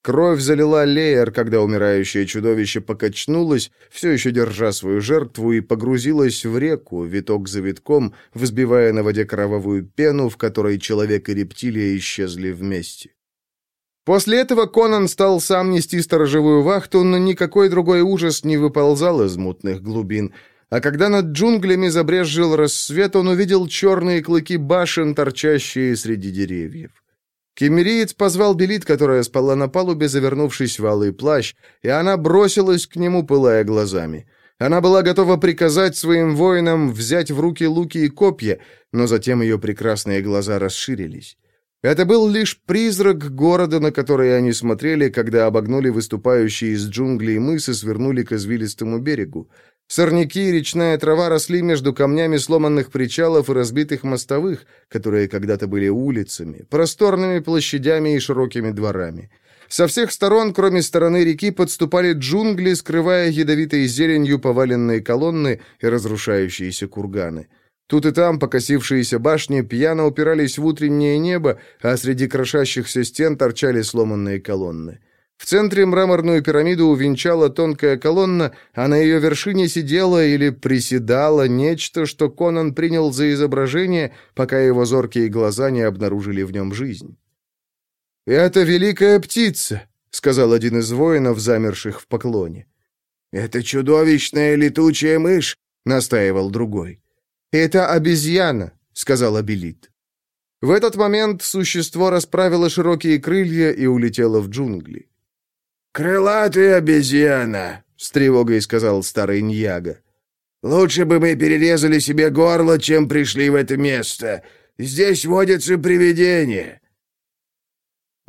Кровь залила леер, когда умирающее чудовище покачнулось, все еще держа свою жертву, и погрузилось в реку, виток за витком, взбивая на воде кровавую пену, в которой человек и рептилия исчезли вместе. После этого Конан стал сам нести сторожевую вахту, но никакой другой ужас не выползал из мутных глубин — а когда над джунглями забрезжил рассвет, он увидел черные клыки башен, торчащие среди деревьев. Кемериец позвал Белит, которая спала на палубе, завернувшись в алый плащ, и она бросилась к нему, пылая глазами. Она была готова приказать своим воинам взять в руки луки и копья, но затем ее прекрасные глаза расширились. Это был лишь призрак города, на который они смотрели, когда обогнули выступающие из джунглей мыс и свернули к извилистому берегу. Сорняки и речная трава росли между камнями сломанных причалов и разбитых мостовых, которые когда-то были улицами, просторными площадями и широкими дворами. Со всех сторон, кроме стороны реки, подступали джунгли, скрывая ядовитой зеленью поваленные колонны и разрушающиеся курганы. Тут и там покосившиеся башни пьяно упирались в утреннее небо, а среди крошащихся стен торчали сломанные колонны. В центре мраморную пирамиду увенчала тонкая колонна, а на ее вершине сидела или приседала нечто, что Конан принял за изображение, пока его зоркие глаза не обнаружили в нем жизнь. «Это великая птица», — сказал один из воинов, замерших в поклоне. «Это чудовищная летучая мышь», — настаивал другой. «Это обезьяна», — сказал Абелит. В этот момент существо расправило широкие крылья и улетело в джунгли. «Крылатая обезьяна», — с тревогой сказал старый Ньяга. «Лучше бы мы перерезали себе горло, чем пришли в это место. Здесь водятся привидения».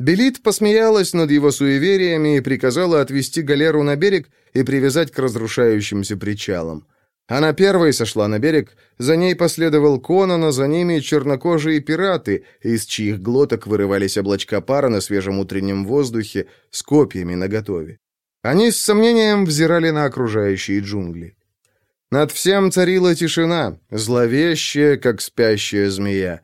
Белит посмеялась над его суевериями и приказала отвести галеру на берег и привязать к разрушающимся причалам. Она первой сошла на берег, за ней последовал Конан, а за ними чернокожие пираты, из чьих глоток вырывались облачка пара на свежем утреннем воздухе с копьями наготове. Они с сомнением взирали на окружающие джунгли. Над всем царила тишина, зловещая, как спящая змея.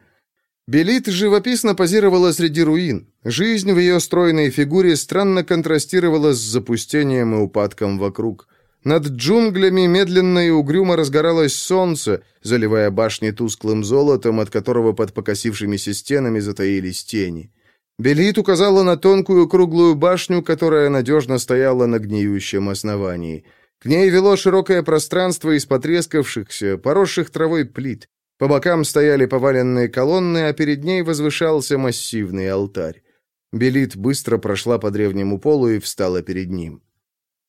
Белит живописно позировала среди руин. Жизнь в ее стройной фигуре странно контрастировала с запустением и упадком вокруг. Над джунглями медленно и угрюмо разгоралось солнце, заливая башни тусклым золотом, от которого под покосившимися стенами затаились тени. Белит указала на тонкую круглую башню, которая надежно стояла на гниющем основании. К ней вело широкое пространство из потрескавшихся, поросших травой плит. По бокам стояли поваленные колонны, а перед ней возвышался массивный алтарь. Белит быстро прошла по древнему полу и встала перед ним.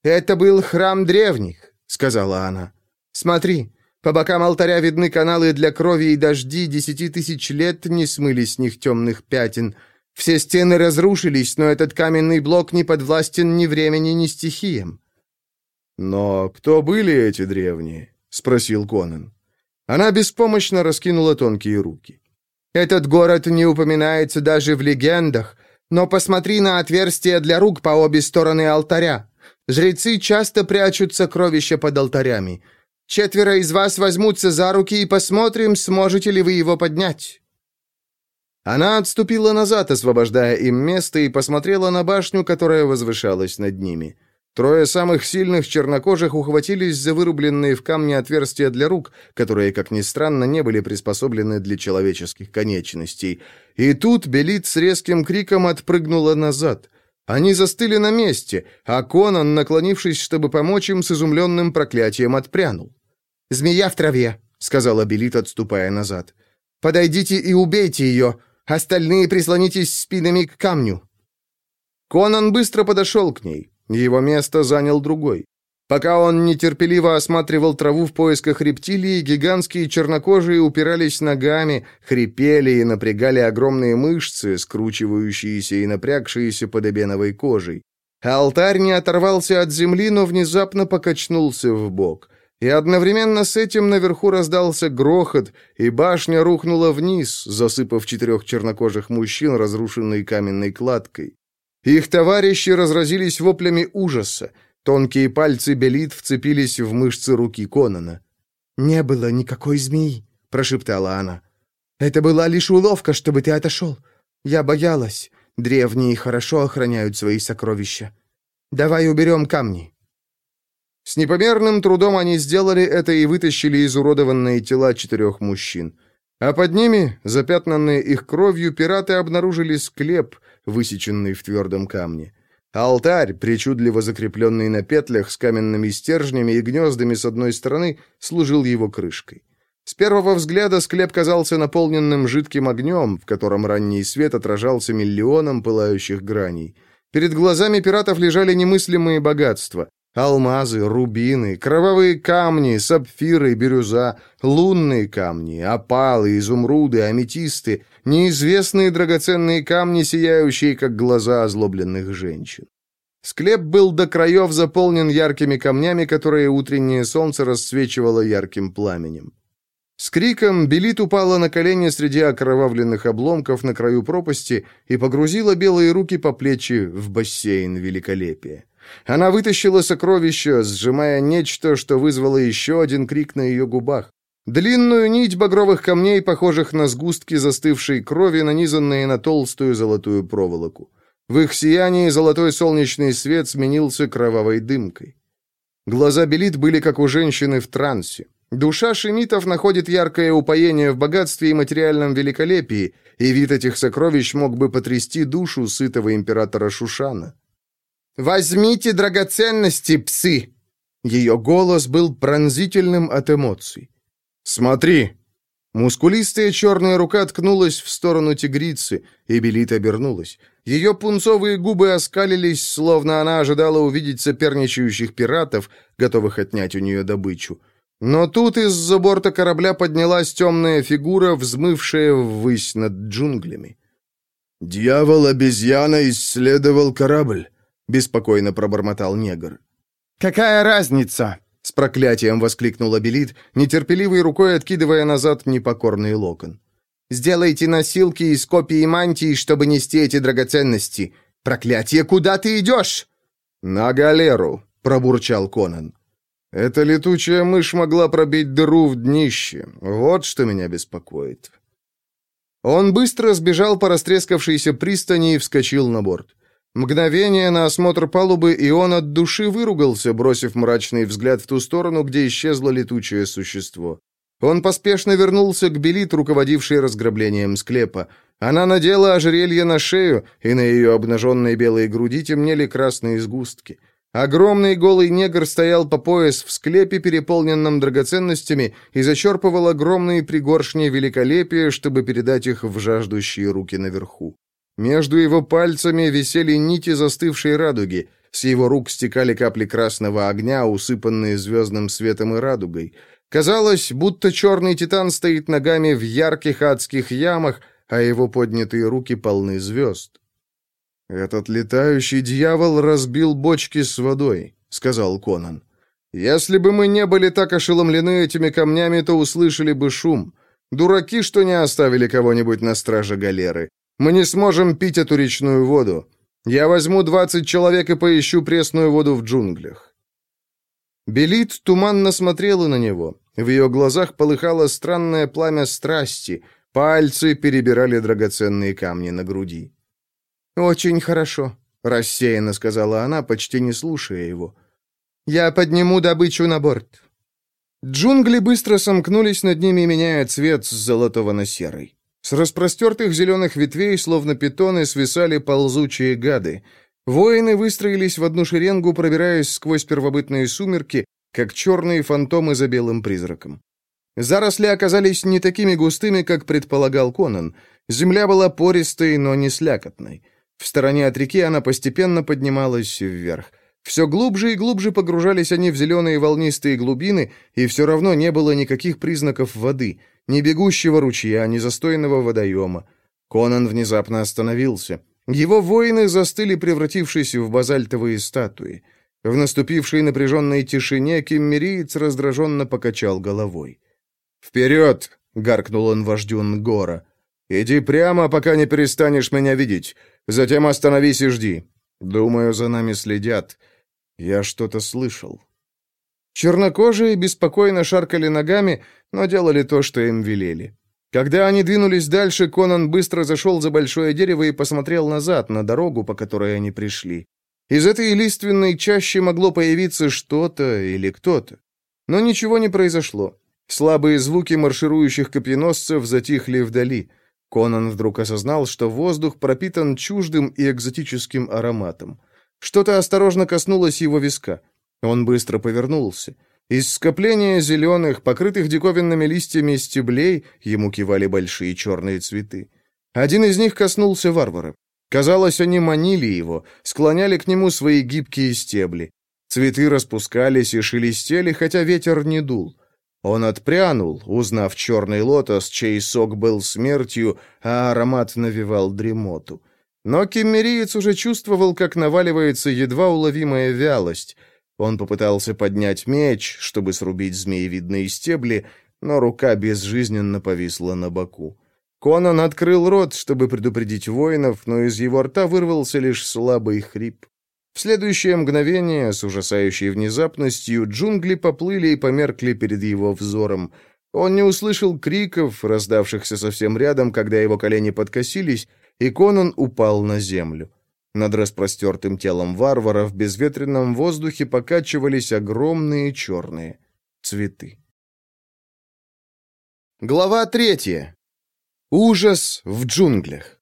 «Это был храм древних», — сказала она. «Смотри, по бокам алтаря видны каналы для крови и дожди, десяти тысяч лет не смыли с них темных пятен. Все стены разрушились, но этот каменный блок не подвластен ни времени, ни стихиям». «Но кто были эти древние?» — спросил Конан. Она беспомощно раскинула тонкие руки. «Этот город не упоминается даже в легендах, но посмотри на отверстия для рук по обе стороны алтаря. Жрецы часто прячут сокровища под алтарями. Четверо из вас возьмутся за руки и посмотрим, сможете ли вы его поднять». Она отступила назад, освобождая им место, и посмотрела на башню, которая возвышалась над ними. Трое самых сильных чернокожих ухватились за вырубленные в камне отверстия для рук, которые, как ни странно, не были приспособлены для человеческих конечностей. И тут Белит с резким криком отпрыгнула назад. Они застыли на месте, а Конан, наклонившись, чтобы помочь им, с изумленным проклятием отпрянул. «Змея в траве», — сказала Белит, отступая назад. «Подойдите и убейте ее. Остальные прислонитесь спинами к камню». Конан быстро подошел к ней. Его место занял другой. Пока он нетерпеливо осматривал траву в поисках рептилии, гигантские чернокожие упирались ногами, хрипели и напрягали огромные мышцы, скручивающиеся и напрягшиеся под эбеновой кожей. Алтарь не оторвался от земли, но внезапно покачнулся в бок. И одновременно с этим наверху раздался грохот, и башня рухнула вниз, засыпав четырех чернокожих мужчин разрушенной каменной кладкой. Их товарищи разразились воплями ужаса. Тонкие пальцы Белит вцепились в мышцы руки Конана. «Не было никакой змеи», — прошептала она. «Это была лишь уловка, чтобы ты отошел. Я боялась. Древние хорошо охраняют свои сокровища. Давай уберем камни». С непомерным трудом они сделали это и вытащили изуродованные тела четырех мужчин. А под ними, запятнанные их кровью, пираты обнаружили склеп, высеченный в твердом камне. Алтарь, причудливо закрепленный на петлях с каменными стержнями и гнездами с одной стороны, служил его крышкой. С первого взгляда склеп казался наполненным жидким огнем, в котором ранний свет отражался миллионом пылающих граней. Перед глазами пиратов лежали немыслимые богатства. Алмазы, рубины, кровавые камни, сапфиры, бирюза, лунные камни, опалы, изумруды, аметисты, неизвестные драгоценные камни, сияющие, как глаза озлобленных женщин. Склеп был до краев заполнен яркими камнями, которые утреннее солнце расцвечивало ярким пламенем. С криком Белит упала на колени среди окровавленных обломков на краю пропасти и погрузила белые руки по плечи в бассейн великолепия. Она вытащила сокровище, сжимая нечто, что вызвало еще один крик на ее губах. Длинную нить багровых камней, похожих на сгустки застывшей крови, нанизанные на толстую золотую проволоку. В их сиянии золотой солнечный свет сменился кровавой дымкой. Глаза Белит были как у женщины в трансе. Душа шемитов находит яркое упоение в богатстве и материальном великолепии, и вид этих сокровищ мог бы потрясти душу сытого императора Шушана. «Возьмите драгоценности, псы!» Ее голос был пронзительным от эмоций. «Смотри!» Мускулистая черная рука ткнулась в сторону тигрицы, и Белит обернулась. Ее пунцовые губы оскалились, словно она ожидала увидеть соперничающих пиратов, готовых отнять у нее добычу. Но тут из-за борта корабля поднялась темная фигура, взмывшая ввысь над джунглями. «Дьявол-обезьяна исследовал корабль. — беспокойно пробормотал негр. «Какая разница?» — с проклятием воскликнул Абелит, нетерпеливой рукой откидывая назад непокорный локон. «Сделайте носилки из копий мантии, чтобы нести эти драгоценности. Проклятие, куда ты идешь?» «На галеру», — пробурчал Конан. «Эта летучая мышь могла пробить дыру в днище. Вот что меня беспокоит». Он быстро сбежал по растрескавшейся пристани и вскочил на борт. Мгновение на осмотр палубы, и он от души выругался, бросив мрачный взгляд в ту сторону, где исчезло летучее существо. Он поспешно вернулся к Белит, руководившей разграблением склепа. Она надела ожерелье на шею, и на ее обнаженной белой груди темнели красные сгустки. Огромный голый негр стоял по пояс в склепе, переполненном драгоценностями, и зачерпывал огромные пригоршни великолепия, чтобы передать их в жаждущие руки наверху. Между его пальцами висели нити застывшей радуги. С его рук стекали капли красного огня, усыпанные звездным светом и радугой. Казалось, будто черный титан стоит ногами в ярких адских ямах, а его поднятые руки полны звезд. «Этот летающий дьявол разбил бочки с водой», — сказал Конан. «Если бы мы не были так ошеломлены этими камнями, то услышали бы шум. Дураки, что не оставили кого-нибудь на страже галеры. Мы не сможем пить эту речную воду. Я возьму двадцать человек и поищу пресную воду в джунглях». Белит туманно смотрела на него. В ее глазах полыхало странное пламя страсти. Пальцы перебирали драгоценные камни на груди. «Очень хорошо», — рассеянно сказала она, почти не слушая его. «Я подниму добычу на борт». Джунгли быстро сомкнулись над ними, меняя цвет с золотого на серый. С распростертых зеленых ветвей, словно питоны, свисали ползучие гады. Воины выстроились в одну шеренгу, пробираясь сквозь первобытные сумерки, как черные фантомы за белым призраком. Заросли оказались не такими густыми, как предполагал Конан. Земля была пористой, но не слякотной. В стороне от реки она постепенно поднималась вверх. Все глубже и глубже погружались они в зеленые волнистые глубины, и все равно не было никаких признаков воды — ни бегущего ручья, ни застойного водоема. Конан внезапно остановился. Его воины застыли, превратившись в базальтовые статуи. В наступившей напряженной тишине киммериец раздраженно покачал головой. «Вперед!» — гаркнул он вождю Нгора. «Иди прямо, пока не перестанешь меня видеть. Затем остановись и жди. Думаю, за нами следят. Я что-то слышал. Чернокожие беспокойно шаркали ногами, но делали то, что им велели. Когда они двинулись дальше, Конан быстро зашел за большое дерево и посмотрел назад, на дорогу, по которой они пришли. Из этой лиственной чаще могло появиться что-то или кто-то. Но ничего не произошло. Слабые звуки марширующих копьеносцев затихли вдали. Конан вдруг осознал, что воздух пропитан чуждым и экзотическим ароматом. Что-то осторожно коснулось его виска. Он быстро повернулся. Из скопления зеленых, покрытых диковинными листьями стеблей, ему кивали большие черные цветы. Один из них коснулся варвара. Казалось, они манили его, склоняли к нему свои гибкие стебли. Цветы распускались и шелестели, хотя ветер не дул. Он отпрянул, узнав черный лотос, чей сок был смертью, а аромат навевал дремоту. Но кеммериец уже чувствовал, как наваливается едва уловимая вялость. Он попытался поднять меч, чтобы срубить змеевидные стебли, но рука безжизненно повисла на боку. Конан открыл рот, чтобы предупредить воинов, но из его рта вырвался лишь слабый хрип. В следующее мгновение, с ужасающей внезапностью, джунгли поплыли и померкли перед его взором. Он не услышал криков, раздавшихся совсем рядом, когда его колени подкосились, и Конан упал на землю. Над распростертым телом варвара в безветренном воздухе покачивались огромные черные цветы. Глава третья. Ужас в джунглях.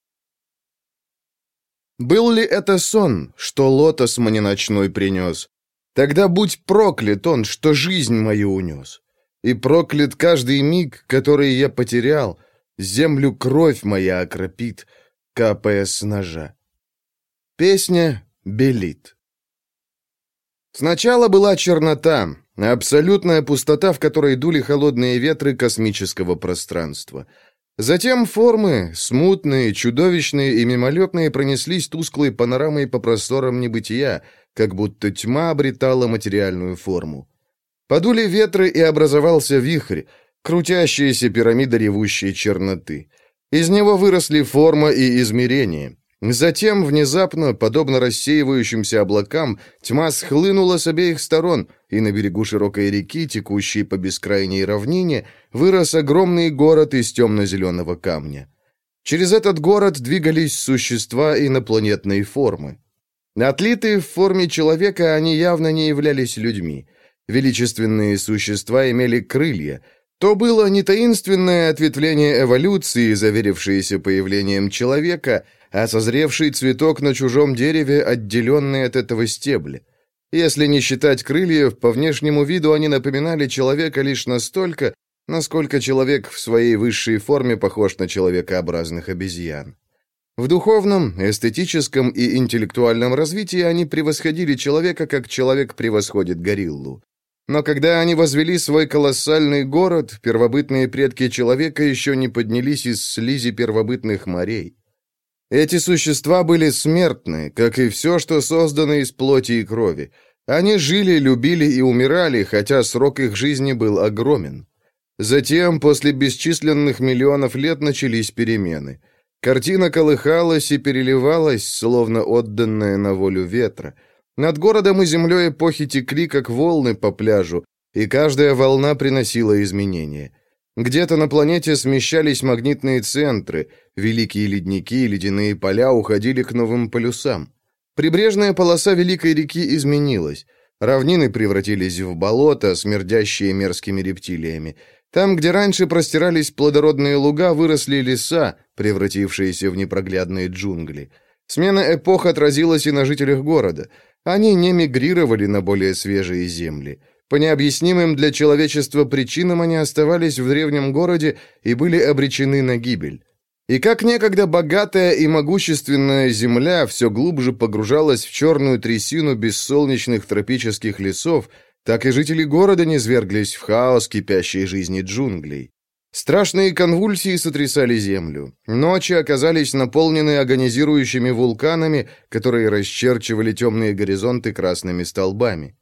Был ли это сон, что лотос мне ночной принес? Тогда будь проклят он, что жизнь мою унес. И проклят каждый миг, который я потерял, Землю кровь моя окропит, капая с ножа. Песня «Белит». Сначала была чернота, абсолютная пустота, в которой дули холодные ветры космического пространства — Затем формы, смутные, чудовищные и мимолетные, пронеслись тусклой панорамой по просторам небытия, как будто тьма обретала материальную форму. Подули ветры, и образовался вихрь, крутящаяся пирамида ревущей черноты. Из него выросли форма и измерение. Затем, внезапно, подобно рассеивающимся облакам, тьма схлынула с обеих сторон, и на берегу широкой реки, текущей по бескрайней равнине, вырос огромный город из темно-зеленого камня. Через этот город двигались существа инопланетной формы. Отлитые в форме человека, они явно не являлись людьми. Величественные существа имели крылья — то было не таинственное ответвление эволюции, заверившееся появлением человека, а созревший цветок на чужом дереве, отделенный от этого стебля. Если не считать крыльев, по внешнему виду они напоминали человека лишь настолько, насколько человек в своей высшей форме похож на человекообразных обезьян. В духовном, эстетическом и интеллектуальном развитии они превосходили человека, как человек превосходит гориллу. Но когда они возвели свой колоссальный город, первобытные предки человека еще не поднялись из слизи первобытных морей. Эти существа были смертны, как и все, что создано из плоти и крови. Они жили, любили и умирали, хотя срок их жизни был огромен. Затем, после бесчисленных миллионов лет, начались перемены. Картина колыхалась и переливалась, словно отданная на волю ветра – над городом и землей эпохи текли, как волны по пляжу, и каждая волна приносила изменения. Где-то на планете смещались магнитные центры, великие ледники и ледяные поля уходили к новым полюсам. Прибрежная полоса Великой реки изменилась. Равнины превратились в болота, смердящие мерзкими рептилиями. Там, где раньше простирались плодородные луга, выросли леса, превратившиеся в непроглядные джунгли. Смена эпох отразилась и на жителях города – они не мигрировали на более свежие земли. По необъяснимым для человечества причинам они оставались в древнем городе и были обречены на гибель. И как некогда богатая и могущественная земля все глубже погружалась в черную трясину бессолнечных тропических лесов, так и жители города низверглись в хаос кипящей жизни джунглей. Страшные конвульсии сотрясали землю. Ночи оказались наполнены агонизирующими вулканами, которые расчерчивали темные горизонты красными столбами.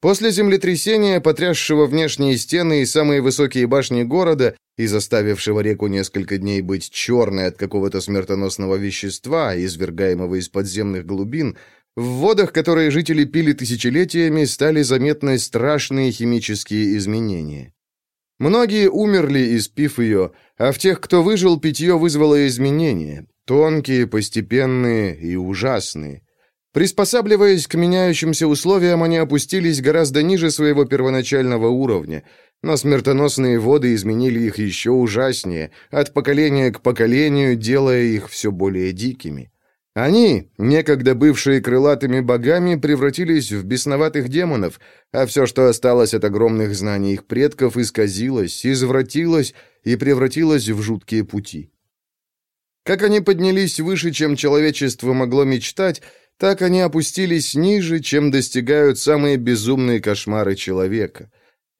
После землетрясения, потрясшего внешние стены и самые высокие башни города и заставившего реку несколько дней быть черной от какого-то смертоносного вещества, извергаемого из подземных глубин, в водах, которые жители пили тысячелетиями, стали заметны страшные химические изменения. Многие умерли, испив ее, а в тех, кто выжил, питье вызвало изменения, тонкие, постепенные и ужасные. Приспосабливаясь к меняющимся условиям, они опустились гораздо ниже своего первоначального уровня, но смертоносные воды изменили их еще ужаснее, от поколения к поколению, делая их все более дикими. Они, некогда бывшие крылатыми богами, превратились в бесноватых демонов, а все, что осталось от огромных знаний их предков, исказилось, извратилось и превратилось в жуткие пути. Как они поднялись выше, чем человечество могло мечтать, так они опустились ниже, чем достигают самые безумные кошмары человека.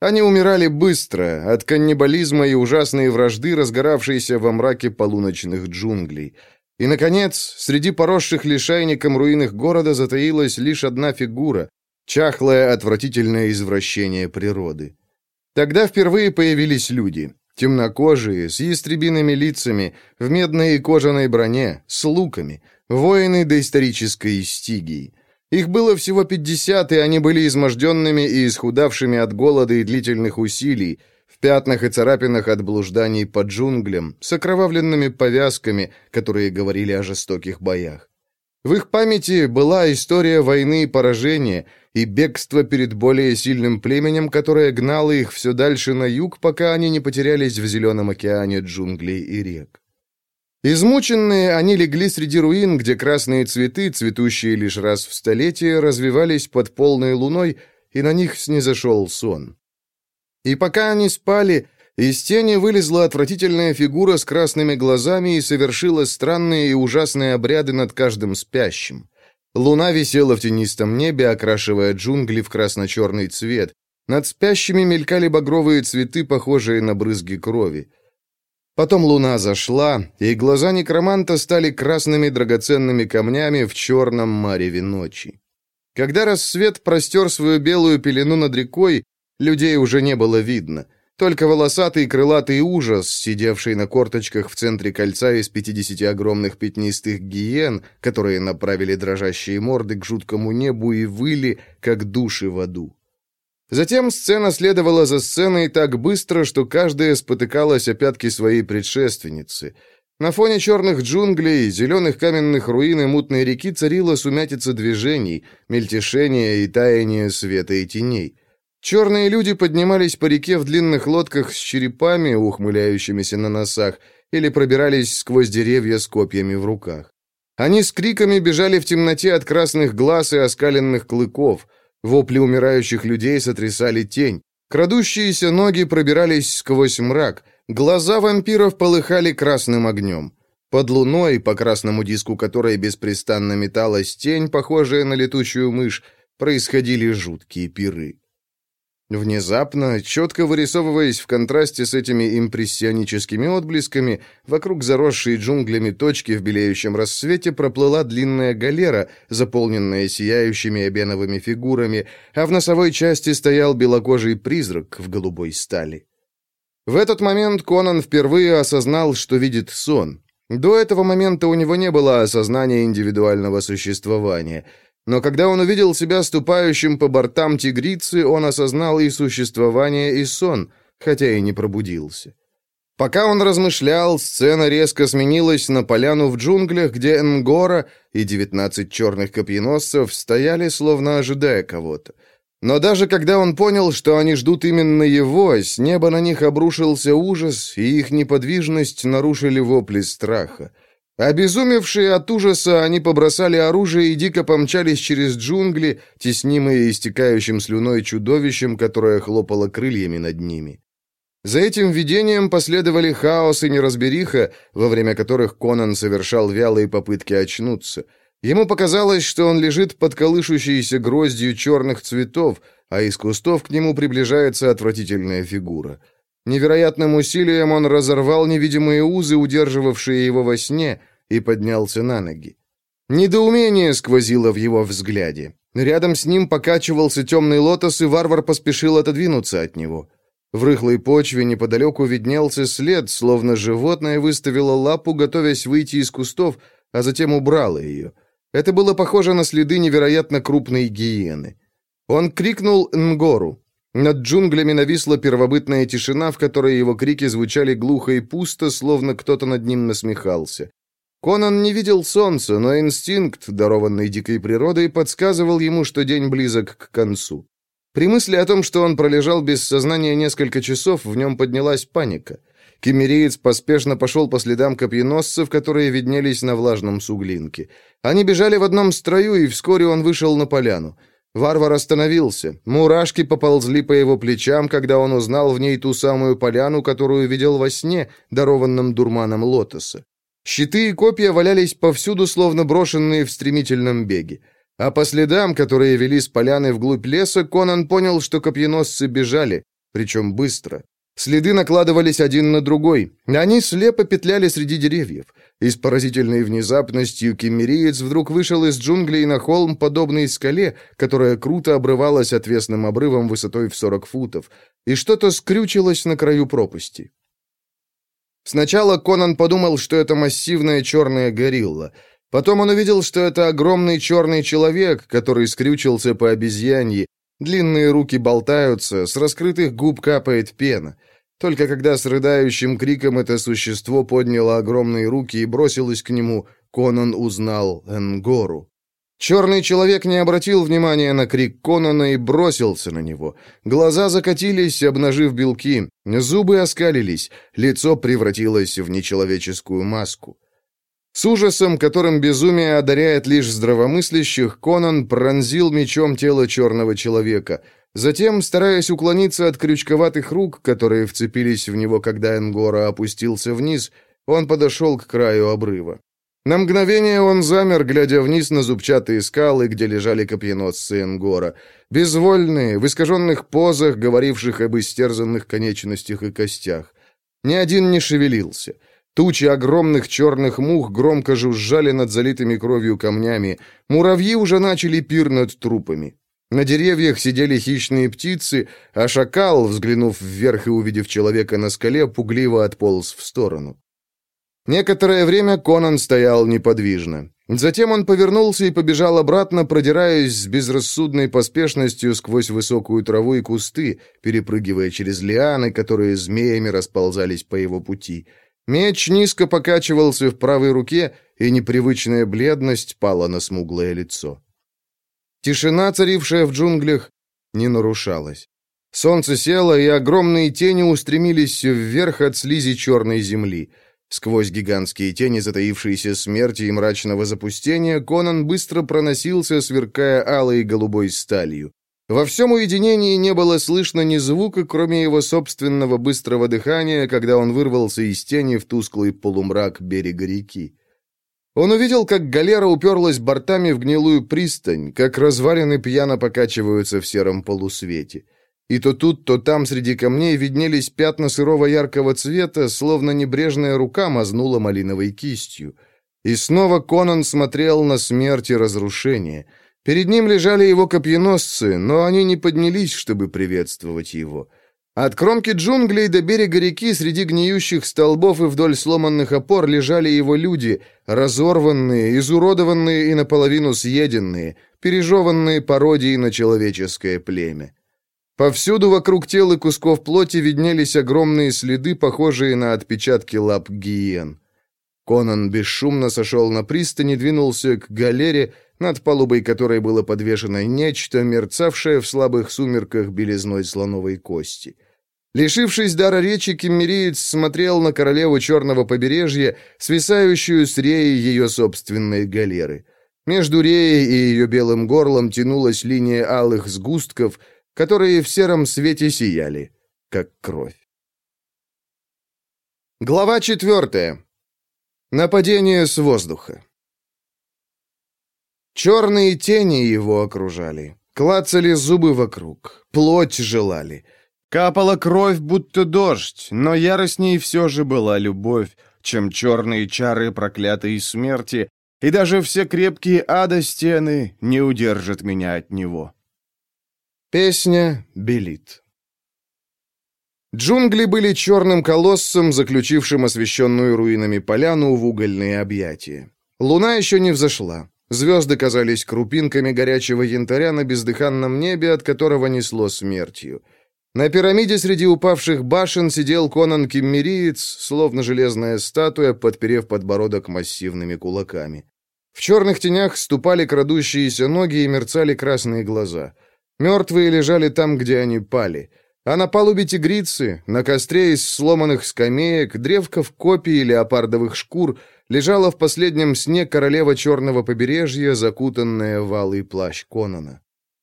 Они умирали быстро, от каннибализма и ужасной вражды, разгоравшейся во мраке полуночных джунглей. И, наконец, среди поросших лишайником руин города затаилась лишь одна фигура — чахлое отвратительное извращение природы. Тогда впервые появились люди. Темнокожие, с ястребиными лицами, в медной и кожаной броне, с луками — Воины доисторической стигии. Их было всего 50, и они были изможденными и исхудавшими от голода и длительных усилий, пятнах и царапинах от блужданий по джунглям, с окровавленными повязками, которые говорили о жестоких боях. В их памяти была история войны и поражения, и бегство перед более сильным племенем, которое гнало их все дальше на юг, пока они не потерялись в зеленом океане джунглей и рек. Измученные, они легли среди руин, где красные цветы, цветущие лишь раз в столетие, развивались под полной луной, и на них снизошел сон. И пока они спали, из тени вылезла отвратительная фигура с красными глазами и совершила странные и ужасные обряды над каждым спящим. Луна висела в тенистом небе, окрашивая джунгли в красно-черный цвет. Над спящими мелькали багровые цветы, похожие на брызги крови. Потом луна зашла, и глаза некроманта стали красными драгоценными камнями в черном мареве ночи. Когда рассвет простер свою белую пелену над рекой, людей уже не было видно. Только волосатый крылатый ужас, сидевший на корточках в центре кольца из пятидесяти огромных пятнистых гиен, которые направили дрожащие морды к жуткому небу и выли, как души в аду. Затем сцена следовала за сценой так быстро, что каждая спотыкалась о пятки своей предшественницы. На фоне черных джунглей, зеленых каменных руин и мутной реки царила сумятица движений, мельтешения и таяние света и теней. Черные люди поднимались по реке в длинных лодках с черепами, ухмыляющимися на носах, или пробирались сквозь деревья с копьями в руках. Они с криками бежали в темноте от красных глаз и оскаленных клыков – Вопли умирающих людей сотрясали тень. Крадущиеся ноги пробирались сквозь мрак. Глаза вампиров полыхали красным огнем. Под луной, по красному диску которой беспрестанно металась тень, похожая на летучую мышь, происходили жуткие пиры. Внезапно, четко вырисовываясь в контрасте с этими импрессионическими отблесками, вокруг заросшей джунглями точки в белеющем рассвете проплыла длинная галера, заполненная сияющими обеновыми фигурами, а в носовой части стоял белокожий призрак в голубой стали. В этот момент Конан впервые осознал, что видит сон. До этого момента у него не было осознания индивидуального существования — но когда он увидел себя ступающим по бортам тигрицы, он осознал и существование, и сон, хотя и не пробудился. Пока он размышлял, сцена резко сменилась на поляну в джунглях, где Нгора и девятнадцать черных копьеносцев стояли, словно ожидая кого-то. Но даже когда он понял, что они ждут именно его, с неба на них обрушился ужас, и их неподвижность нарушили вопли страха. Обезумевшие от ужаса, они побросали оружие и дико помчались через джунгли, теснимые истекающим слюной чудовищем, которое хлопало крыльями над ними. За этим видением последовали хаос и неразбериха, во время которых Конан совершал вялые попытки очнуться. Ему показалось, что он лежит под колышущейся гроздью черных цветов, а из кустов к нему приближается отвратительная фигура — Невероятным усилием он разорвал невидимые узы, удерживавшие его во сне, и поднялся на ноги. Недоумение сквозило в его взгляде. Рядом с ним покачивался темный лотос, и варвар поспешил отодвинуться от него. В рыхлой почве неподалеку виднелся след, словно животное выставило лапу, готовясь выйти из кустов, а затем убрало ее. Это было похоже на следы невероятно крупной гиены. Он крикнул Нгору. Над джунглями нависла первобытная тишина, в которой его крики звучали глухо и пусто, словно кто-то над ним насмехался. Конан не видел солнца, но инстинкт, дарованный дикой природой, подсказывал ему, что день близок к концу. При мысли о том, что он пролежал без сознания несколько часов, в нем поднялась паника. Кемериец поспешно пошел по следам копьеносцев, которые виднелись на влажном суглинке. Они бежали в одном строю, и вскоре он вышел на поляну. Варвар остановился. Мурашки поползли по его плечам, когда он узнал в ней ту самую поляну, которую видел во сне, дарованном дурманом лотоса. Щиты и копья валялись повсюду, словно брошенные в стремительном беге. А по следам, которые вели с поляны вглубь леса, Конан понял, что копьеносцы бежали, причем быстро. Следы накладывались один на другой. Они слепо петляли среди деревьев. И с поразительной внезапностью кемериец вдруг вышел из джунглей на холм, подобный скале, которая круто обрывалась отвесным обрывом высотой в 40 футов, и что-то скрючилось на краю пропасти. Сначала Конан подумал, что это массивная черная горилла. Потом он увидел, что это огромный черный человек, который скрючился по обезьянье. Длинные руки болтаются, с раскрытых губ капает пена. Только когда с рыдающим криком это существо подняло огромные руки и бросилось к нему, Конан узнал Энгору. Черный человек не обратил внимания на крик Конана и бросился на него. Глаза закатились, обнажив белки, зубы оскалились, лицо превратилось в нечеловеческую маску. С ужасом, которым безумие одаряет лишь здравомыслящих, Конан пронзил мечом тело черного человека — Затем, стараясь уклониться от крючковатых рук, которые вцепились в него, когда Энгора опустился вниз, он подошел к краю обрыва. На мгновение он замер, глядя вниз на зубчатые скалы, где лежали копьеносцы Энгора, безвольные, в искаженных позах, говоривших об истерзанных конечностях и костях. Ни один не шевелился. Тучи огромных черных мух громко жужжали над залитыми кровью камнями. Муравьи уже начали пир над трупами. На деревьях сидели хищные птицы, а шакал, взглянув вверх и увидев человека на скале, пугливо отполз в сторону. Некоторое время Конан стоял неподвижно. Затем он повернулся и побежал обратно, продираясь с безрассудной поспешностью сквозь высокую траву и кусты, перепрыгивая через лианы, которые змеями расползались по его пути. Меч низко покачивался в правой руке, и непривычная бледность пала на смуглое лицо. Тишина, царившая в джунглях, не нарушалась. Солнце село, и огромные тени устремились вверх от слизи черной земли. Сквозь гигантские тени, затаившиеся смерти и мрачного запустения, Конан быстро проносился, сверкая алой и голубой сталью. Во всем уединении не было слышно ни звука, кроме его собственного быстрого дыхания, когда он вырвался из тени в тусклый полумрак берега реки. Он увидел, как галера уперлась бортами в гнилую пристань, как развалины пьяно покачиваются в сером полусвете. И то тут, то там среди камней виднелись пятна сырого яркого цвета, словно небрежная рука мазнула малиновой кистью. И снова Конан смотрел на смерть и разрушение. Перед ним лежали его копьеносцы, но они не поднялись, чтобы приветствовать его. От кромки джунглей до берега реки среди гниющих столбов и вдоль сломанных опор лежали его люди, разорванные, изуродованные и наполовину съеденные, пережеванные пародией на человеческое племя. Повсюду вокруг тел и кусков плоти виднелись огромные следы, похожие на отпечатки лап гиен. Конан бесшумно сошел на пристань и двинулся к галере, над палубой которой было подвешено нечто, мерцавшее в слабых сумерках белизной слоновой кости — Лишившись дара речи, кеммериец смотрел на королеву Черного побережья, свисающую с реи ее собственной галеры. Между реей и ее белым горлом тянулась линия алых сгустков, которые в сером свете сияли, как кровь. Глава четвертая. Нападение с воздуха. Черные тени его окружали, клацали зубы вокруг, плоть желали — Капала кровь, будто дождь, но яростней все же была любовь, чем черные чары проклятой смерти, и даже все крепкие ада стены не удержат меня от него. Песня белит. Джунгли были черным колоссом, заключившим освещенную руинами поляну в угольные объятия. Луна еще не взошла. Звезды казались крупинками горячего янтаря на бездыханном небе, от которого несло смертью. На пирамиде среди упавших башен сидел Конан Киммериец, словно железная статуя, подперев подбородок массивными кулаками. В черных тенях ступали крадущиеся ноги и мерцали красные глаза. Мертвые лежали там, где они пали. А на палубе тигрицы, на костре из сломанных скамеек, древков копий и леопардовых шкур лежала в последнем сне королева черного побережья, закутанная в алый плащ Конана.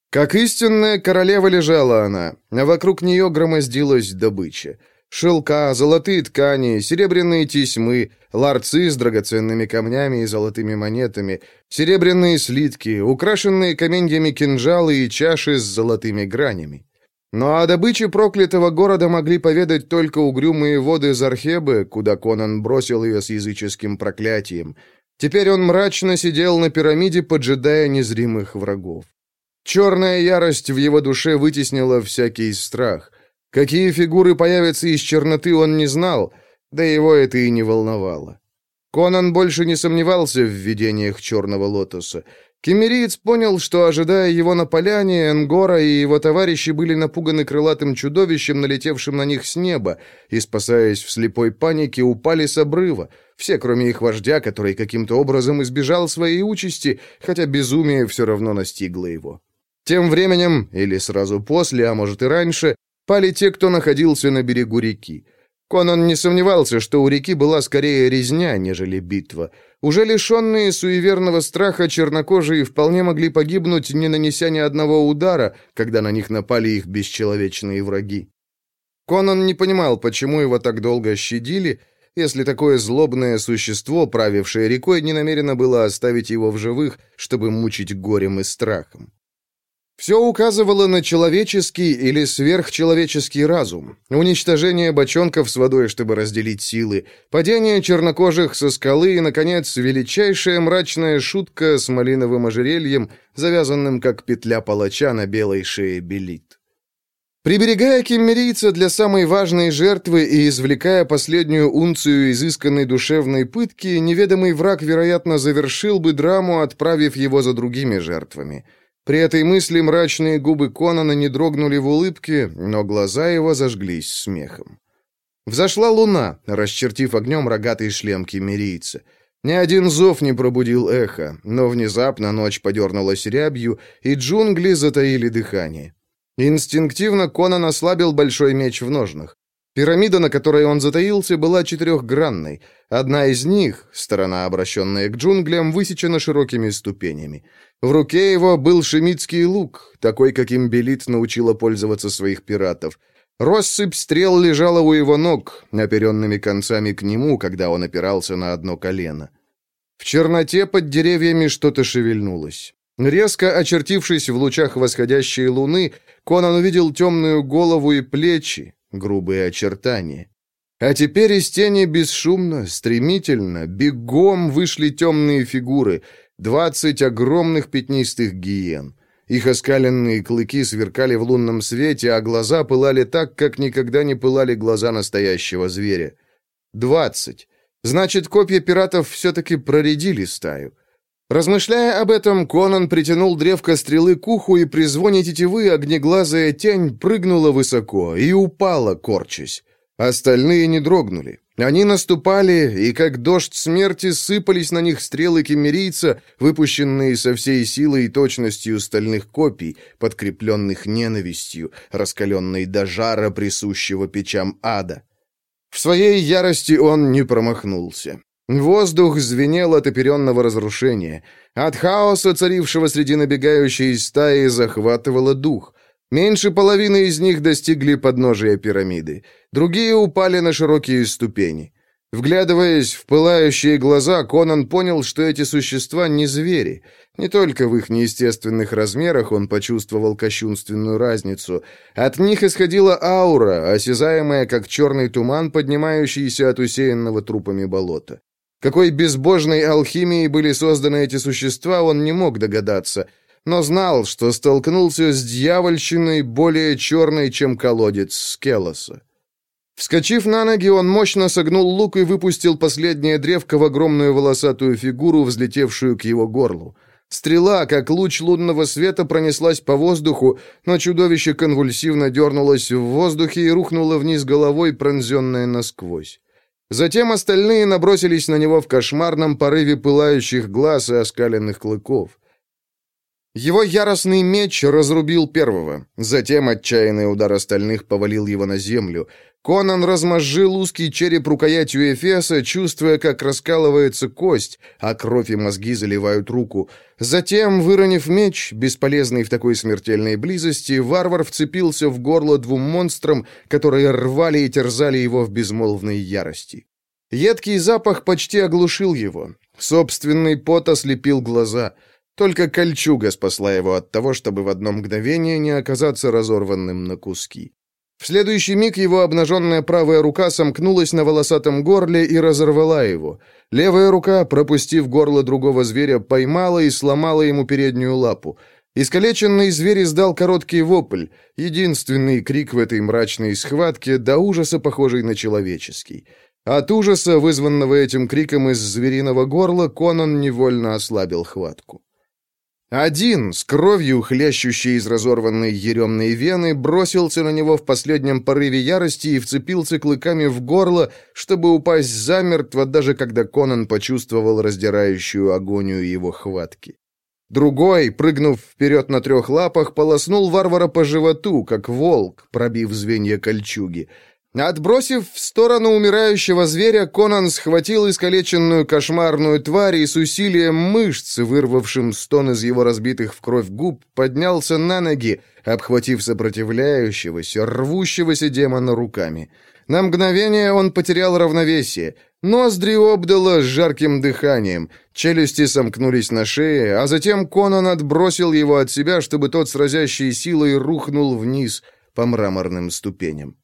Как истинная королева лежала она, а вокруг нее громоздилась добыча. Шелка, золотые ткани, серебряные тесьмы, ларцы с драгоценными камнями и золотыми монетами, серебряные слитки, украшенные каменьями кинжалы и чаши с золотыми гранями. Но о добыче проклятого города могли поведать только угрюмые воды Зархебы, куда Конан бросил ее с языческим проклятием. Теперь он мрачно сидел на пирамиде, поджидая незримых врагов. Черная ярость в его душе вытеснила всякий страх. Какие фигуры появятся из черноты, он не знал, да его это и не волновало. Конан больше не сомневался в видениях черного лотоса. Кемериец понял, что, ожидая его на поляне, Энгора и его товарищи были напуганы крылатым чудовищем, налетевшим на них с неба, и, спасаясь в слепой панике, упали с обрыва, все, кроме их вождя, который каким-то образом избежал своей участи, хотя безумие все равно настигло его. Тем временем, или сразу после, а может и раньше, пали те, кто находился на берегу реки. Конан не сомневался, что у реки была скорее резня, нежели битва. Уже лишенные суеверного страха чернокожие вполне могли погибнуть, не нанеся ни одного удара, когда на них напали их бесчеловечные враги. Конан не понимал, почему его так долго щадили, если такое злобное существо, правившее рекой, не намерено было оставить его в живых, чтобы мучить горем и страхом. Все указывало на человеческий или сверхчеловеческий разум. Уничтожение бочонков с водой, чтобы разделить силы, падение чернокожих со скалы и, наконец, величайшая мрачная шутка с малиновым ожерельем, завязанным как петля палача на белой шее белит. Приберегая кеммерийца для самой важной жертвы и извлекая последнюю унцию изысканной душевной пытки, неведомый враг, вероятно, завершил бы драму, отправив его за другими жертвами – при этой мысли мрачные губы Конана не дрогнули в улыбке, но глаза его зажглись смехом. Взошла луна, расчертив огнем рогатый шлем кемерийца. Ни один зов не пробудил эхо, но внезапно ночь подернулась рябью, и джунгли затаили дыхание. Инстинктивно Конан ослабил большой меч в ножнах. Пирамида, на которой он затаился, была четырехгранной. Одна из них, сторона, обращенная к джунглям, высечена широкими ступенями. В руке его был шемитский лук, такой, каким Белит научила пользоваться своих пиратов. Россыпь стрел лежала у его ног, оперенными концами к нему, когда он опирался на одно колено. В черноте под деревьями что-то шевельнулось. Резко очертившись в лучах восходящей луны, Конан увидел темную голову и плечи, грубые очертания. А теперь из тени бесшумно, стремительно, бегом вышли темные фигуры — Двадцать огромных пятнистых гиен. Их оскаленные клыки сверкали в лунном свете, а глаза пылали так, как никогда не пылали глаза настоящего зверя. Двадцать. Значит, копья пиратов все-таки проредили стаю. Размышляя об этом, Конан притянул древко стрелы к уху, и при звоне тетивы огнеглазая тень прыгнула высоко и упала, корчась. Остальные не дрогнули. Они наступали, и как дождь смерти сыпались на них стрелы кемерийца, выпущенные со всей силой и точностью стальных копий, подкрепленных ненавистью, раскаленной до жара, присущего печам ада. В своей ярости он не промахнулся. Воздух звенел от оперенного разрушения. От хаоса, царившего среди набегающей стаи, захватывало дух. Меньше половины из них достигли подножия пирамиды. Другие упали на широкие ступени. Вглядываясь в пылающие глаза, Конан понял, что эти существа не звери. Не только в их неестественных размерах он почувствовал кощунственную разницу. От них исходила аура, осязаемая, как черный туман, поднимающийся от усеянного трупами болота. Какой безбожной алхимией были созданы эти существа, он не мог догадаться — но знал, что столкнулся с дьявольщиной более черной, чем колодец Скелоса. Вскочив на ноги, он мощно согнул лук и выпустил последнее древко в огромную волосатую фигуру, взлетевшую к его горлу. Стрела, как луч лунного света, пронеслась по воздуху, но чудовище конвульсивно дернулось в воздухе и рухнуло вниз головой, пронзенное насквозь. Затем остальные набросились на него в кошмарном порыве пылающих глаз и оскаленных клыков. Его яростный меч разрубил первого, затем отчаянный удар остальных повалил его на землю. Конан размозжил узкий череп рукоятью Эфеса, чувствуя, как раскалывается кость, а кровь и мозги заливают руку. Затем, выронив меч, бесполезный в такой смертельной близости, варвар вцепился в горло двум монстрам, которые рвали и терзали его в безмолвной ярости. Едкий запах почти оглушил его. Собственный пот ослепил глаза. Только кольчуга спасла его от того, чтобы в одно мгновение не оказаться разорванным на куски. В следующий миг его обнаженная правая рука сомкнулась на волосатом горле и разорвала его. Левая рука, пропустив горло другого зверя, поймала и сломала ему переднюю лапу. Искалеченный зверь издал короткий вопль, единственный крик в этой мрачной схватке, до ужаса похожий на человеческий. От ужаса, вызванного этим криком из звериного горла, Конан невольно ослабил хватку. Один, с кровью, хлящущей из разорванной еремной вены, бросился на него в последнем порыве ярости и вцепился клыками в горло, чтобы упасть замертво, даже когда Конан почувствовал раздирающую агонию его хватки. Другой, прыгнув вперед на трех лапах, полоснул варвара по животу, как волк, пробив звенья кольчуги. Отбросив в сторону умирающего зверя, Конан схватил искалеченную кошмарную тварь и с усилием мышц, вырвавшим стон из его разбитых в кровь губ, поднялся на ноги, обхватив сопротивляющегося, рвущегося демона руками. На мгновение он потерял равновесие. Ноздри обдало жарким дыханием, челюсти сомкнулись на шее, а затем Конан отбросил его от себя, чтобы тот с разящей силой рухнул вниз по мраморным ступеням.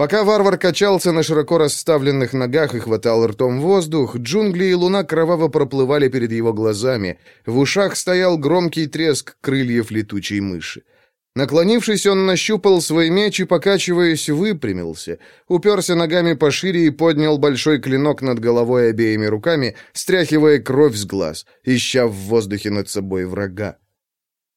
Пока варвар качался на широко расставленных ногах и хватал ртом воздух, джунгли и луна кроваво проплывали перед его глазами. В ушах стоял громкий треск крыльев летучей мыши. Наклонившись, он нащупал свой меч и, покачиваясь, выпрямился, уперся ногами пошире и поднял большой клинок над головой обеими руками, стряхивая кровь с глаз, ища в воздухе над собой врага.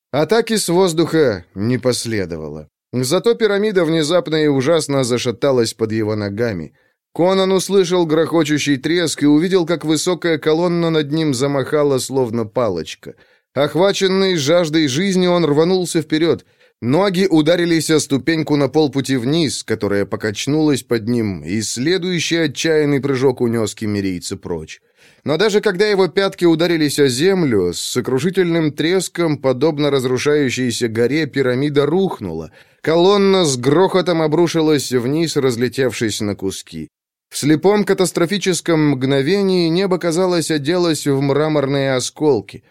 Атаки с воздуха не последовало. Зато пирамида внезапно и ужасно зашаталась под его ногами. Конан услышал грохочущий треск и увидел, как высокая колонна над ним замахала, словно палочка. Охваченный жаждой жизни, он рванулся вперед. Ноги ударились о ступеньку на полпути вниз, которая покачнулась под ним, и следующий отчаянный прыжок унес кемерийца прочь. Но даже когда его пятки ударились о землю, с сокрушительным треском, подобно разрушающейся горе, пирамида рухнула. Колонна с грохотом обрушилась вниз, разлетевшись на куски. В слепом катастрофическом мгновении небо, казалось, оделось в мраморные осколки.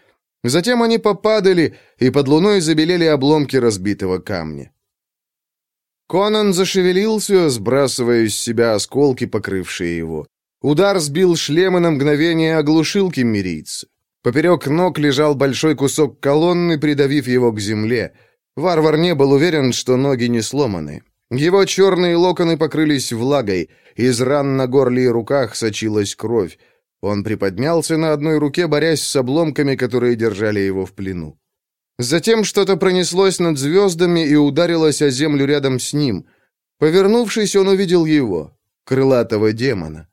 Затем они попадали, и под луной забелели обломки разбитого камня. Конан зашевелился, сбрасывая из себя осколки, покрывшие его. Удар сбил шлем и на мгновение оглушил кеммерийца. Поперек ног лежал большой кусок колонны, придавив его к земле. Варвар не был уверен, что ноги не сломаны. Его черные локоны покрылись влагой, из ран на горле и руках сочилась кровь. Он приподнялся на одной руке, борясь с обломками, которые держали его в плену. Затем что-то пронеслось над звездами и ударилось о землю рядом с ним. Повернувшись, он увидел его, крылатого демона.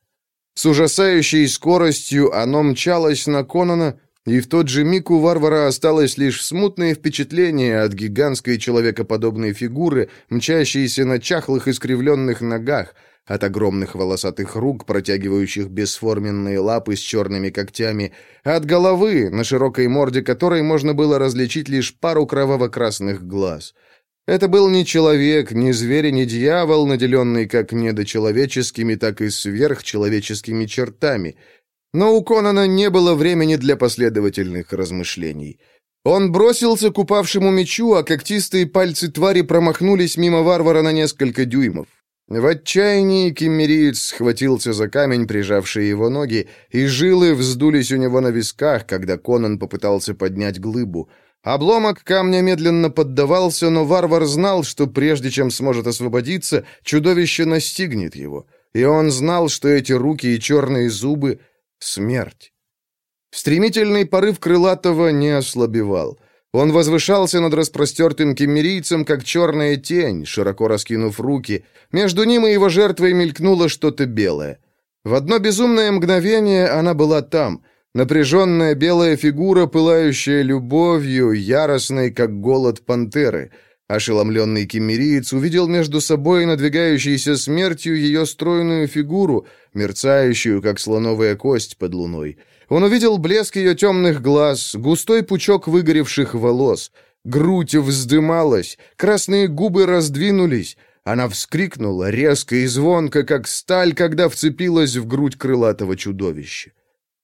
С ужасающей скоростью оно мчалось на Конона, и в тот же миг у варвара осталось лишь смутное впечатление от гигантской человекоподобной фигуры, мчащейся на чахлых искривленных ногах, от огромных волосатых рук, протягивающих бесформенные лапы с черными когтями, от головы, на широкой морде которой можно было различить лишь пару кроваво-красных глаз — это был не человек, не зверь, не дьявол, наделенный как недочеловеческими, так и сверхчеловеческими чертами. Но у Конана не было времени для последовательных размышлений. Он бросился к упавшему мечу, а когтистые пальцы твари промахнулись мимо варвара на несколько дюймов. В отчаянии киммериец схватился за камень, прижавший его ноги, и жилы вздулись у него на висках, когда Конан попытался поднять глыбу — Обломок камня медленно поддавался, но варвар знал, что прежде чем сможет освободиться, чудовище настигнет его. И он знал, что эти руки и черные зубы — смерть. Стремительный порыв крылатого не ослабевал. Он возвышался над распростертым кемерийцем, как черная тень, широко раскинув руки. Между ним и его жертвой мелькнуло что-то белое. В одно безумное мгновение она была там. Напряженная белая фигура, пылающая любовью, яростной, как голод пантеры. Ошеломленный кемериец увидел между собой надвигающейся смертью ее стройную фигуру, мерцающую, как слоновая кость под луной. Он увидел блеск ее темных глаз, густой пучок выгоревших волос. Грудь вздымалась, красные губы раздвинулись. Она вскрикнула резко и звонко, как сталь, когда вцепилась в грудь крылатого чудовища.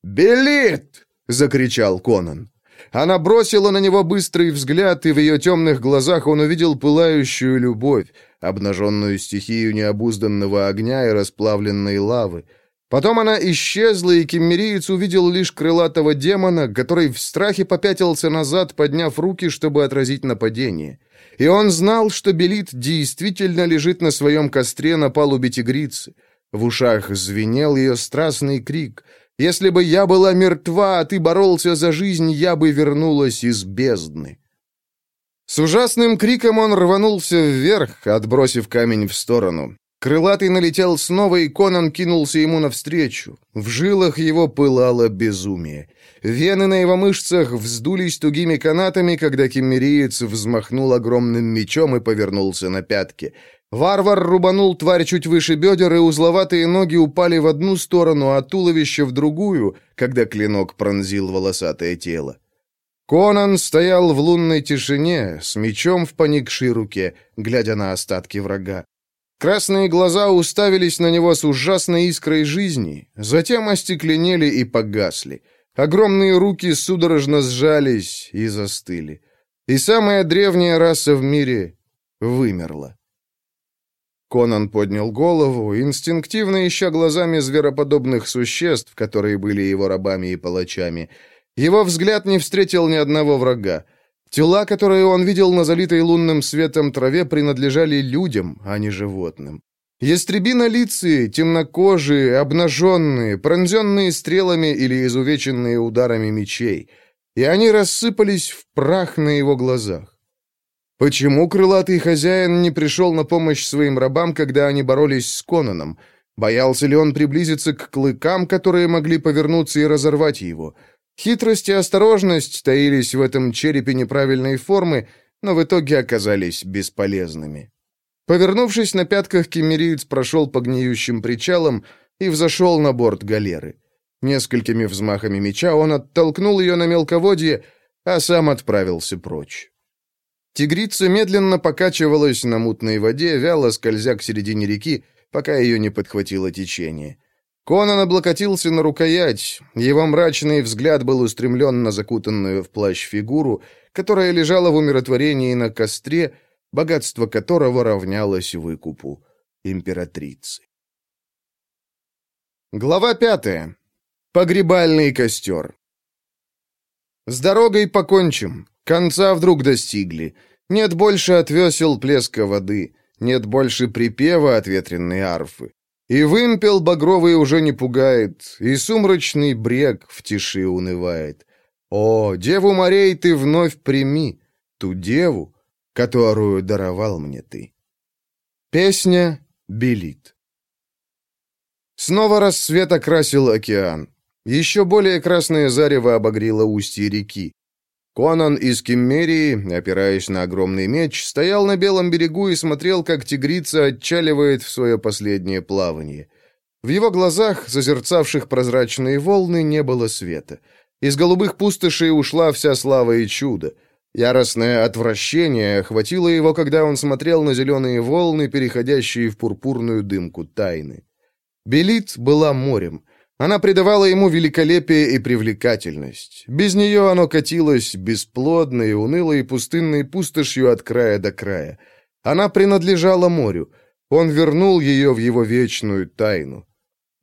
«Белит!» — закричал Конан. Она бросила на него быстрый взгляд, и в ее темных глазах он увидел пылающую любовь, обнаженную стихию необузданного огня и расплавленной лавы. Потом она исчезла, и киммериец увидел лишь крылатого демона, который в страхе попятился назад, подняв руки, чтобы отразить нападение. И он знал, что Белит действительно лежит на своем костре на палубе тигрицы. В ушах звенел ее страстный крик. «Если бы я была мертва, а ты боролся за жизнь, я бы вернулась из бездны». С ужасным криком он рванулся вверх, отбросив камень в сторону. Крылатый налетел снова, и Конан кинулся ему навстречу. В жилах его пылало безумие. Вены на его мышцах вздулись тугими канатами, когда кемериец взмахнул огромным мечом и повернулся на пятки. Варвар рубанул тварь чуть выше бедер, и узловатые ноги упали в одну сторону, а туловище в другую, когда клинок пронзил волосатое тело. Конан стоял в лунной тишине, с мечом в поникшей руке, глядя на остатки врага. Красные глаза уставились на него с ужасной искрой жизни, затем остекленели и погасли. Огромные руки судорожно сжались и застыли. И самая древняя раса в мире вымерла. Конан поднял голову, инстинктивно ища глазами звероподобных существ, которые были его рабами и палачами. Его взгляд не встретил ни одного врага. Тела, которые он видел на залитой лунным светом траве, принадлежали людям, а не животным. Ястребинолицые, темнокожие, обнаженные, пронзенные стрелами или изувеченные ударами мечей. И они рассыпались в прах на его глазах. Почему крылатый хозяин не пришел на помощь своим рабам, когда они боролись с Конаном? Боялся ли он приблизиться к клыкам, которые могли повернуться и разорвать его? — Хитрость и осторожность таились в этом черепе неправильной формы, но в итоге оказались бесполезными. Повернувшись на пятках, кемериец прошел по гниющим причалам и взошел на борт галеры. Несколькими взмахами меча он оттолкнул ее на мелководье, а сам отправился прочь. Тигрица медленно покачивалась на мутной воде, вяло скользя к середине реки, пока ее не подхватило течение. Конан облокотился на рукоять. Его мрачный взгляд был устремлен на закутанную в плащ фигуру, которая лежала в умиротворении на костре, богатство которого равнялось выкупу императрицы. Глава пятая. Погребальный костер. С дорогой покончим. Конца вдруг достигли. Нет больше от весел плеска воды. Нет больше припева от ветренной арфы. И вымпел багровый уже не пугает, и сумрачный брег в тиши унывает. О, деву морей ты вновь прими, ту деву, которую даровал мне ты. Песня белит. Снова рассвет окрасил океан. Еще более красное зарево обогрело устье реки. Конан из Киммерии, опираясь на огромный меч, стоял на белом берегу и смотрел, как тигрица отчаливает в свое последнее плавание. В его глазах, созерцавших прозрачные волны, не было света. Из голубых пустошей ушла вся слава и чудо. Яростное отвращение охватило его, когда он смотрел на зеленые волны, переходящие в пурпурную дымку тайны. Белит была морем — она придавала ему великолепие и привлекательность. Без нее оно катилось бесплодной, унылой и пустынной пустошью от края до края. Она принадлежала морю. Он вернул ее в его вечную тайну.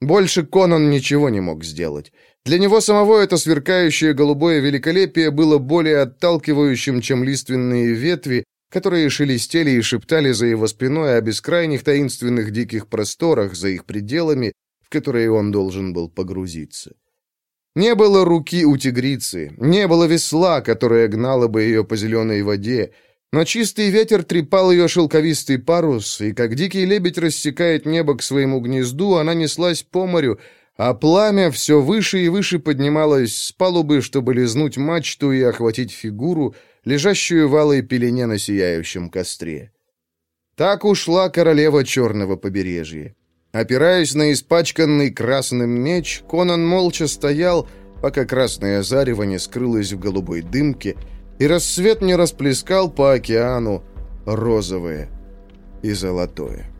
Больше Конан ничего не мог сделать. Для него самого это сверкающее голубое великолепие было более отталкивающим, чем лиственные ветви, которые шелестели и шептали за его спиной о бескрайних таинственных диких просторах за их пределами, которые он должен был погрузиться. Не было руки у тигрицы, не было весла, которое гнало бы ее по зеленой воде, но чистый ветер трепал ее шелковистый парус, и как дикий лебедь рассекает небо к своему гнезду, она неслась по морю, а пламя все выше и выше поднималось с палубы, чтобы лизнуть мачту и охватить фигуру, лежащую в алой пелене на сияющем костре. Так ушла королева черного побережья. Опираясь на испачканный красным меч, Конан молча стоял, пока красное зарево не скрылось в голубой дымке, и рассвет не расплескал по океану розовое и золотое.